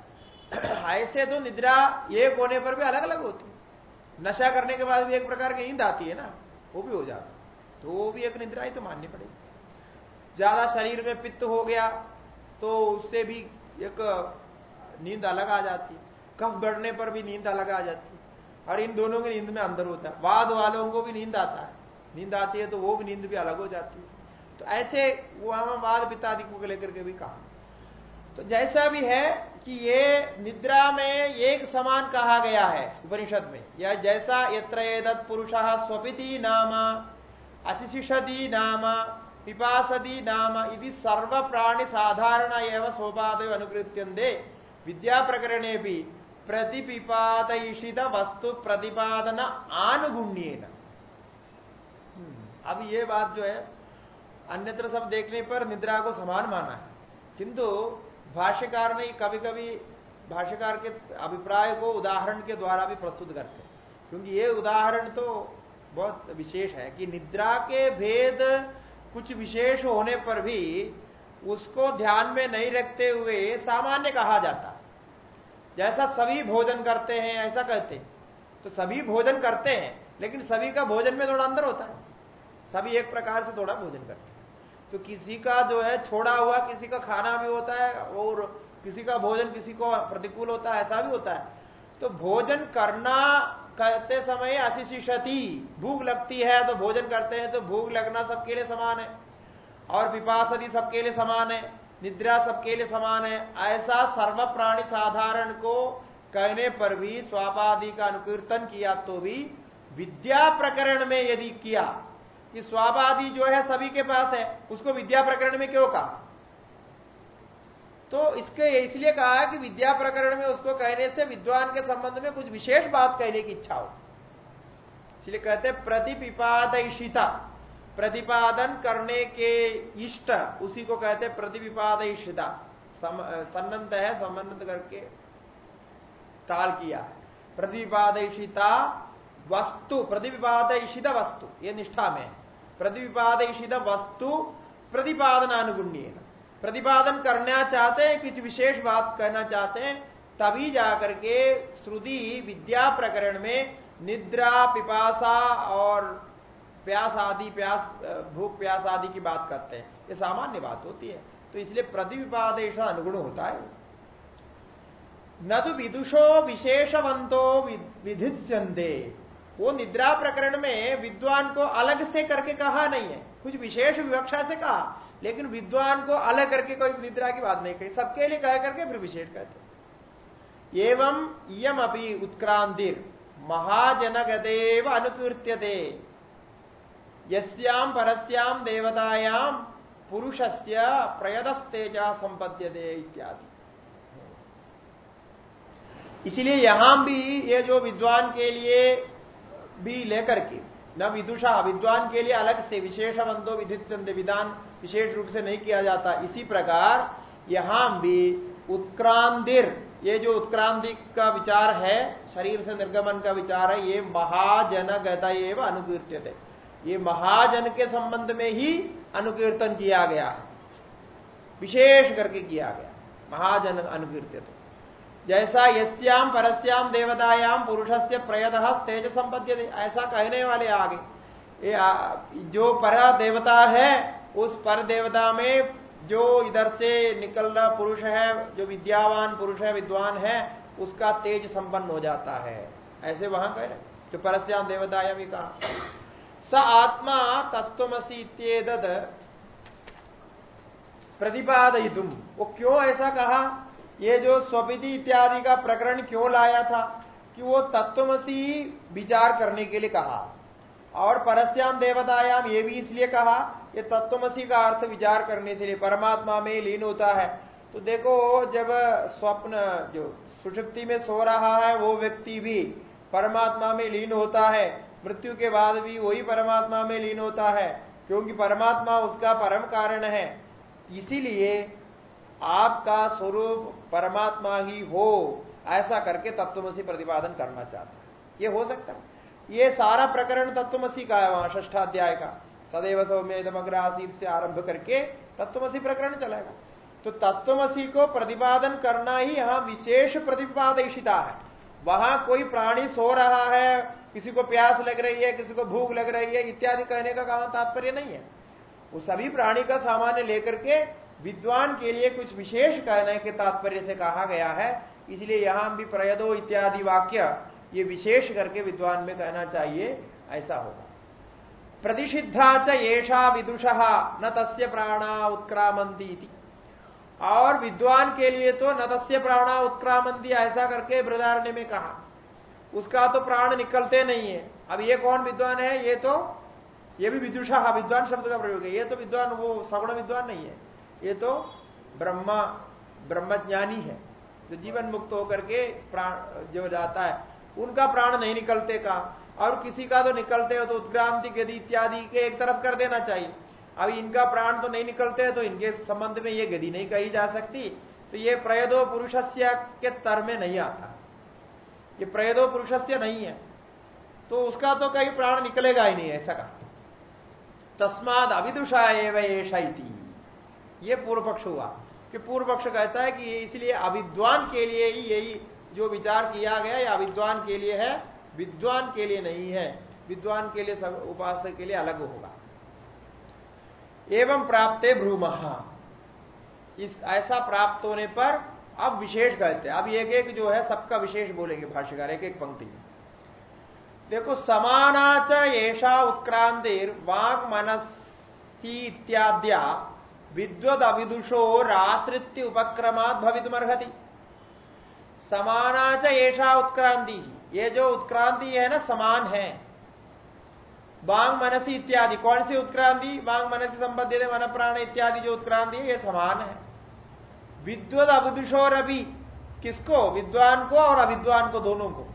Speaker 1: ऐसे तो निद्रा एक होने पर भी अलग अलग होती है। नशा करने के बाद भी एक प्रकार की नींद आती है ना, वो भी हो जाता तो वो भी एक निद्रा ही तो माननी पड़ेगी। ज़्यादा शरीर में पित्त हो गया तो उससे भी एक नींद अलग आ जाती है। कफ बढ़ने पर भी नींद अलग आ जाती है। और इन दोनों की नींद में अंदर होता है। वाद वालों को भी नींद आता है। नींद आती है तो वो भी नींद भी अलग हो जाती है। तो ऐसे वहाँ वाद पितादि को लेकर के भी कहा। तो जैसा भी है कि ये निद्रा में एक समान कहा गया है उपनिषद में। या जैसा यत्र पुरुष स्वपिति नामा अशिशिषदी नामा, पिपासदी नाम, इति सर्व प्राणी साधारण एवं सोपादय अनुकृत्यंदे विद्या प्रकरणे भी प्रतिपिपादयिषित वस्तु प्रतिपादन आनुगुण्य अब ये बात जो है, अन्यत्र सब देखने पर निद्रा को समान माना है। किंतु भाष्यकार ने कभी कभी भाष्यकार के अभिप्राय को उदाहरण के द्वारा भी प्रस्तुत करते हैं। क्योंकि ये उदाहरण तो बहुत विशेष है कि निद्रा के भेद कुछ विशेष होने पर भी उसको ध्यान में नहीं रखते हुए सामान्य कहा जाता। जैसा सभी भोजन करते हैं, ऐसा कहते हैं। तो सभी भोजन करते हैं, लेकिन सभी का भोजन में थोड़ा अंदर होता है। सभी एक प्रकार से थोड़ा भोजन करते हैं। तो किसी का जो है, छोड़ा हुआ किसी का खाना भी होता है, और किसी का भोजन किसी को प्रतिकूल होता है, ऐसा भी होता है। तो भोजन करना कहते समय अशिशिषति भूख लगती है तो भोजन करते हैं तो भूख लगना सबके लिए समान है। और विपासदी सबके लिए समान है, निद्रा सबके लिए समान है, ऐसा सर्व प्राणी साधारण को कहने पर भी स्वापादि का अनुकीर्तन किया तो भी विद्या प्रकरण में यदि किया, कि स्वापादि जो है सभी के पास है, उसको विद्या प्रकरण में क्यों कहा? तो इसके इसलिए कहा है कि विद्या प्रकरण में उसको कहने से विद्वान के संबंध में कुछ विशेष बात कहने की इच्छा हो। इसलिए कहते प्रतिपिपादिता प्रतिपादन करने के इष्ट, उसी को कहते प्रतिपाद इष्टता संबंध है, संबंध करके ताल किया है। प्रतिपादिता वस्तु प्रतिपादित वस्तु, ये निष्ठा में प्रतिपादित वस्तु प्रतिपादन अनुगुण्य प्रतिपादन करना चाहते हैं, कुछ विशेष बात कहना चाहते हैं, तभी जाकर के श्रुति विद्या प्रकरण में निद्रा, पिपासा और प्यास आदि, प्यास भूख, प्यास आदि की बात करते हैं। ये सामान्य बात होती है। तो इसलिए प्रतिपादेश अनुगुण होता है। न तो विदुषो विशेषवंतो विधिष्यंते वो निद्रा प्रकरण में विद्वान को अलग से करके कहा नहीं है। कुछ विशेष विवक्षा से कहा, लेकिन विद्वान को अलग करके कोई निद्रा की बात नहीं कही। सबके लिए कह करके फिर विशेष कहते एवं इम अभी उत्क्रांतिर। महाजनगदेव अनुकीर्त्यते। यस्याम परस्याम देवतायाम पुरुषस्य प्रयदस्तेजा संपद्यते इत्यादि। इसलिए यहाँ भी ये जो विद्वान के लिए भी लेकर के, न विदुषा, विद्वान के लिए अलग से विशेष बंधो विधित विधान विशेष रूप से नहीं किया जाता। इसी प्रकार यहाँ भी उत्क्रांतिर, ये जो उत्क्रांति का विचार है, शरीर से निर्गमन का विचार है, ये महाजन गता एवं अनुकीर्त्य ये महाजन के संबंध में ही अनुकीर्तन किया गया। विशेष करके किया गया। महाजन अनुकीर्त्य जैसा यस्याम परस्याम देवतायाम पुरुष से प्रयत तेज संपद्य ऐसा कहने वाले आगे। ये जो पर देवता है, उस पर देवता में जो इधर से निकलना पुरुष है, जो विद्यावान पुरुष है, विद्वान है, उसका तेज संपन्न हो जाता है। ऐसे वहाँ कह रहे जो परस्याम देवताया भी कहा। स आत्मा तत्वमसी इत्येदद प्रतिपादयितुम। वो क्यों ऐसा कहा? ये जो स्वपिति इत्यादि का प्रकरण क्यों लाया था? कि वो तत्वमसी विचार करने के लिए कहा। और परस्याम देवतायाम ये भी इसलिए कहा, ये तत्वमसी का अर्थ विचार करने से लिए परमात्मा में लीन होता है। तो देखो, जब स्वप्न, जो सुषुप्ति में सो रहा है, वो व्यक्ति भी परमात्मा में लीन होता है। मृत्यु के बाद भी वही परमात्मा में लीन होता है, क्योंकि परमात्मा उसका परम कारण है। इसीलिए आपका स्वरूप परमात्मा ही हो, ऐसा करके तत्वमसी प्रतिपादन करना चाहता है। ये हो सकता है। ये सारा प्रकरण तत्वमसी का है वहाँ ष्ठाध्याय का। सदैव सौम्य आसित से आरंभ करके तत्वमसी प्रकरण चलेगा। तो तत्वमसी को प्रतिपादन करना ही यहाँ विशेष प्रतिपादिता है। वहाँ कोई प्राणी सो रहा है किसी को प्यास लग रही है, किसी को भूख लग रही है, इत्यादि कहने का कहा तात्पर्य नहीं है। वो सभी प्राणी का सामान्य लेकर के विद्वान के लिए कुछ विशेष कहने के तात्पर्य से कहा गया है। इसलिए यहाँ भी प्रयदो इत्यादि वाक्य ये विशेष करके विद्वान में कहना चाहिए, ऐसा होगा। प्रतिषिद्धा च येषा विदुषा, न तस्य प्राणा उत्क्रामंती और विद्वान के लिए तो न तस्य प्राणा उत्क्रामंती, ऐसा करके बृदारण्य में कहा। उसका तो प्राण निकलते नहीं है। अब ये कौन विद्वान है? ये तो ये भी विदुषा विद्वान शब्द का प्रयोग है। ये तो विद्वान, वो सगुण विद्वान नहीं है। ये तो ब्रह्मा, ब्रह्मज्ञानी है, जो जीवन मुक्त होकर के प्राण, जो जाता है। उनका प्राण नहीं निकलते का। और किसी का तो निकलते हो तो उत्क्रांति गति इत्यादि के एक तरफ़ कर देना चाहिए। अब इनका प्राण तो नहीं निकलते तो इनके संबंध में ये गति नहीं कही जा सकती। तो ये प्रयदो पुरुषस्य के तर में नहीं आता। ये प्रयदो पुरुषस्य नहीं है। तो उसका तो कहीं प्राण निकलेगा ही नहीं, ऐसा कहा। तस्माद अविदुषा एवं ये पूर्व पक्ष हुआ। कि पूर्व पक्ष कहता है कि इसलिए अविद्वान के लिए ही यही जो विचार किया गया, या अविद्वान के लिए है, विद्वान के लिए नहीं है। विद्वान के लिए सब उपासक के लिए अलग होगा। एवं प्राप्त भ्रूम इस ऐसा प्राप्त होने पर अब विशेष कहते हैं। अब एक एक जो है, सबका विशेष बोलेंगे भाष्यकार एक एक पंक्ति में। देखो, समाना च ऐसा उत्क्रांतिर वाग मनसी इत्याद्या विद्वद अविदुषो राश्रित्य उपक्रमात भवितुमर्हति। समाना च ऐसा उत्क्रांति। ये जो उत्क्रांति है ना, समान है। वांग मनसी इत्यादि, कौन सी उत्क्रांति? वांग मनसी संबंधित मन प्राण इत्यादि जो उत्क्रांति है, ये समान है। विद्वत अविदुषोर अभी। किसको? विद्वान को और अविद्वान को, दोनों को।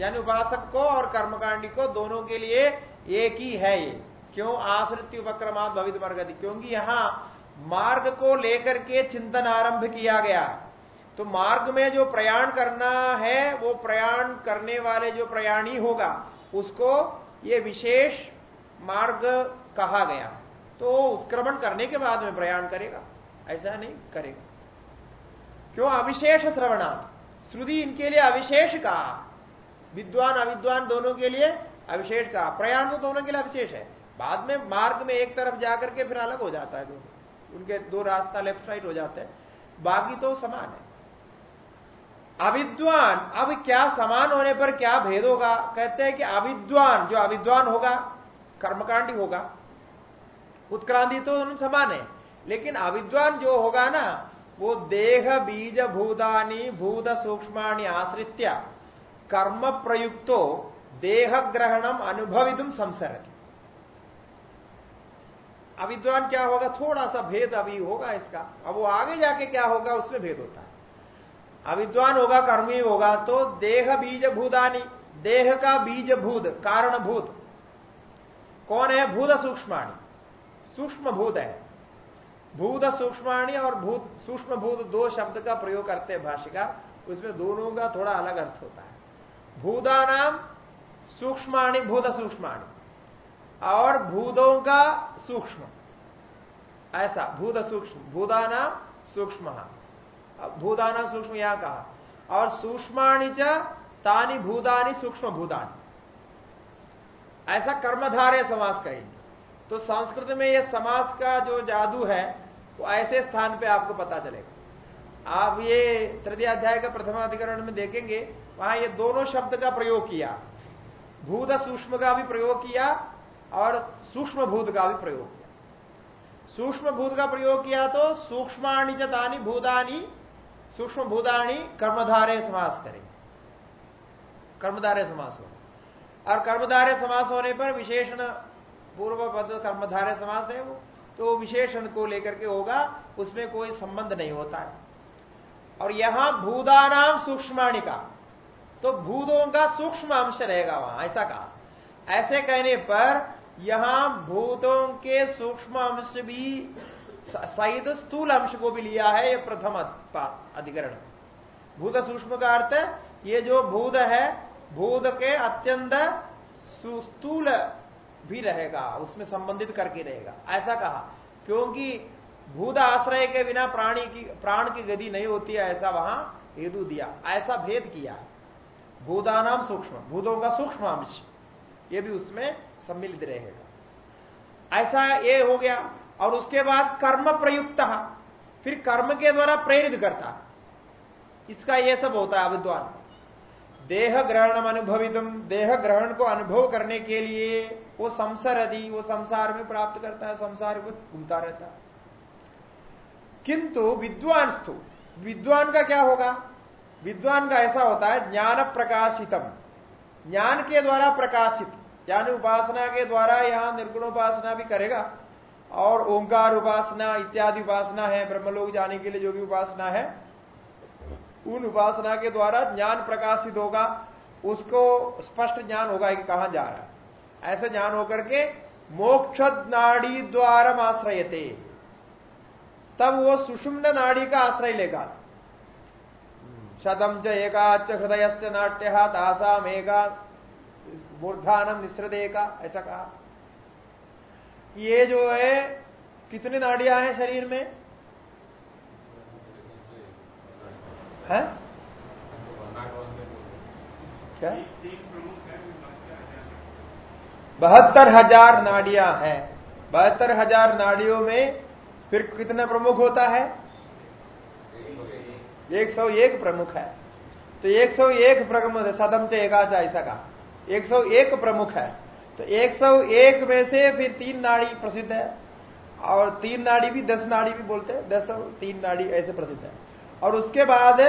Speaker 1: यानी उपासक को और कर्मकांडी को दोनों के लिए एक ही है ये। क्यों? आश्रित उपक्रमा भवित वर्गति क्योंकि यहाँ मार्ग को लेकर के चिंतन आरंभ किया गया। तो मार्ग में जो प्रयाण करना है, वो प्रयाण करने वाले जो प्रयाणी होगा, उसको ये विशेष मार्ग कहा गया। तो उत्क्रमण करने के बाद में प्रयाण करेगा। ऐसा नहीं करेगा। क्यों? अविशेष श्रवणार्थ श्रुति इनके लिए अविशेष कहा विद्वान, अविद्वान दोनों के लिए अविशेष कहा प्रयाण तो दोनों के लिए अविशेष है। बाद में मार्ग में एक तरफ़ जाकर के फिर अलग हो जाता है दोनों। उनके दो रास्ता लेफ़्ट राइट हो जाते हैं। बाकी तो समान है। अविद्वान, अब क्या समान होने पर क्या भेद होगा? कहते हैं कि अविद्वान, जो अविद्वान होगा, कर्मकांडी होगा, उत्क्रांति तो समान है। लेकिन अविद्वान जो होगा ना, वो देह बीज भूतानी भूत सूक्ष्माणी आश्रित्य कर्म प्रयुक्तो देह ग्रहणम अनुभवितुम संसरती। अविद्वान क्या होगा? थोड़ा सा भेद अभी होगा इसका। अब वो आगे जाके क्या होगा? उसमें भेद होता है। अविद्वान होगा, कर्मी होगा तो देह बीज भूतानी, देह का बीज भूत, कारण भूत। कौन है? भूत सूक्ष्माणी। सूक्ष्म भूत है। भूत सूक्ष्माणी और भूत सूक्ष्म भूत दो शब्द का प्रयोग करते हैं भाषिका उसमें दोनों का थोड़ा अलग अर्थ होता है। भूदा नाम सूक्ष्माणी, भूत सूक्ष्माणी और भूतों का सूक्ष्म। ऐसा, भूत सूक्ष्म भूदाना सूक्ष्म। भूदाना सूक्ष्म यहाँ कहा। और सूक्ष्माणी च तानी भूदानी सूक्ष्म भूदानी ऐसा कर्मधारय समास कहेंगे। तो संस्कृत में यह समास का जो जादू है वो ऐसे स्थान पे आपको पता चलेगा। आप ये तृतीय अध्याय का प्रथमाधिकरण में देखेंगे, वहाँ ये दोनों शब्द का प्रयोग किया। भूत सूक्ष्म का भी प्रयोग किया और सूक्ष्म भूत का भी प्रयोग किया। सूक्ष्म भूत का प्रयोग किया तो सूक्ष्माणी भूतानी, सूक्ष्म भूतानी कर्मधारे समास करेंगे। कर्मधारे समास हो और कर्मधारे समास होने पर विशेषण पूर्व पद कर्मधारे समास है वो। तो विशेषण को लेकर के होगा, उसमें कोई संबंध नहीं होता है। और यहाँ भूदानाम सूक्ष्माणी का तो भूतों का सूक्ष्म अंश रहेगा वहाँ, ऐसा कहा। ऐसे कहने पर यहाँ भूतों के सूक्ष्म अंश भी सहित स्थूल अंश को भी लिया है, ये प्रथम अधिकरण। भूत सूक्ष्म का अर्थ ये जो भूत है, भूत के अत्यंत सुस्थूल भी रहेगा, उसमें संबंधित करके रहेगा। ऐसा कहा। क्योंकि भूत आश्रय के बिना प्राणी की, प्राण की गति नहीं होती है, ऐसा वहाँ हेतु दिया। ऐसा भेद किया। भूतानाम सूक्ष्म, भूतों का सूक्ष्म अंश, ये भी उसमें सम्मिलित रहेगा। ऐसा ये हो गया। और उसके बाद कर्म प्रयुक्त, फिर कर्म के द्वारा प्रेरित करता। इसका यह सब होता है विद्वान देह ग्रहण अनुभवितम देह ग्रहण को अनुभव करने के लिए वो संसार यदि वो संसार में प्राप्त करता है, संसार को घूमता रहता है। किंतु विद्वान स्तु, विद्वान का क्या होगा? विद्वान का ऐसा होता है, ज्ञान प्रकाशितम। ज्ञान के द्वारा प्रकाशित, यानी उपासना के द्वारा यहाँ निर्गुण उपासना भी करेगा। और ओंकार उपासना इत्यादि उपासना है, ब्रह्मलोक जाने के लिए जो भी उपासना है, उन उपासना के द्वारा ज्ञान प्रकाशित होगा। उसको स्पष्ट ज्ञान होगा कि कहाँ जा रहा है। ऐसा ज्ञान होकर के मोक्ष नाड़ी द्वारा आश्रयते। तब वो सुषुम्न नाड़ी का आश्रय लेगा। शतम च एकाच हृदय से नाट्य तासाम एका मूर्धानम निश्रदे का ऐसा कहा। ये जो है कितने नाड़ियाँ हैं शरीर में? है? क्या? बहत्तर हज़ार नाड़ियाँ हैं। बहत्तर हज़ार नाड़ियों में फिर कितना प्रमुख होता है? 101 प्रमुख है। तो 101 प्रमुख सदम से ऐसा कहा। 101 प्रमुख है। तो 101 में से फिर तीन नाड़ी प्रसिद्ध है। और तीन नाड़ी भी, दस नाड़ी भी बोलते हैं। दस तीन नाड़ी ऐसे प्रसिद्ध है। और उसके बाद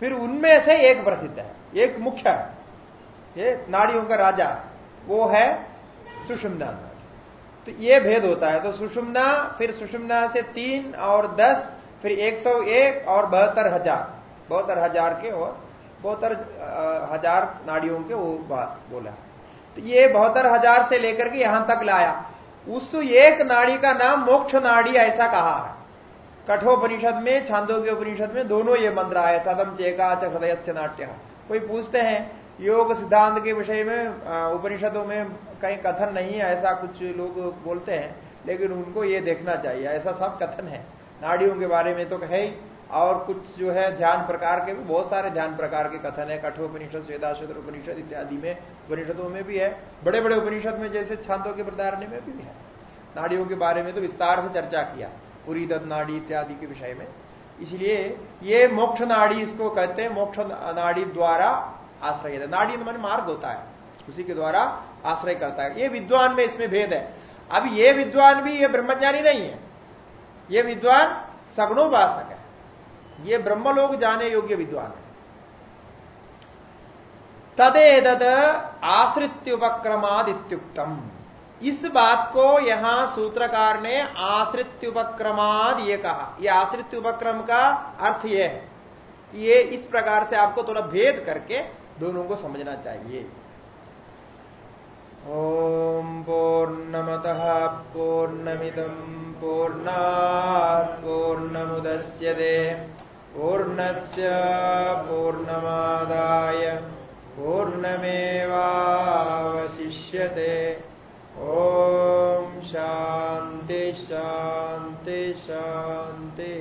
Speaker 1: फिर उनमें से एक प्रसिद्ध है। एक मुख्य है। ये नाड़ियों का राजा। वो है सुषुम्ना। तो ये भेद होता है तो सुषुम्ना, फिर सुषुम्ना से तीन और दस, फिर 101 और बहत्तर हज़ार। बहत्तर हज़ार के और बहत्तर हज़ार नाड़ियों के वो बोला तो ये बहत्तर हज़ार से लेकर के यहाँ तक लाया। उस एक नाड़ी का नाम मोक्ष नाड़ी ऐसा कहा है। कठोपनिषद में छांदोग्य उपनिषद में दोनों ये मंत्र आए, सदम चेका से नाट्य। कोई पूछते हैं योग सिद्धांत के विषय में उपनिषदों में कहीं कथन नहीं है, ऐसा कुछ लोग बोलते हैं, लेकिन उनको ये देखना चाहिए, ऐसा सब कथन है। नाड़ियों के बारे में तो है ही और कुछ जो है ध्यान प्रकार के भी बहुत सारे ध्यान प्रकार के कथन है, कठोपनिषद श्वेताशुद्र उपनिषद इत्यादि में, उपनिषदों में भी है बड़े बड़े उपनिषद में जैसे छांदों के प्रदारणी में भी है। नाड़ियों के बारे में तो विस्तार से चर्चा किया, पूरी दत्त नाड़ी इत्यादि के विषय में। इसलिए ये मोक्ष नाड़ी इसको कहते हैं, मोक्ष नाड़ी द्वारा आश्रय नाड़ी मन मार्ग होता है। उसी के द्वारा आश्रय करता है। ये विद्वान में इसमें भेद है। अब ये विद्वान भी ये ब्रह्मज्ञानी नहीं है। ये विद्वान सगुणोपासक है। ये ब्रह्मलोक जाने योग्य विद्वान है। आश्रित्युपक्रमाद इत्युक्तम इस बात को यहाँ सूत्रकार ने आश्रित उपक्रमाद ये कहा। यह आश्रित उपक्रम का अर्थ यह है ये इस प्रकार से आपको थोड़ा भेद करके दोनों को समझना चाहिए। ओम पूर्णमत पूर्णमिदम पूर्णा पूर्णमुदच्यते पूर्णस्य पूर्णमादाय पूर्णमेवावशिष्यते। ओम शांति शांति शांति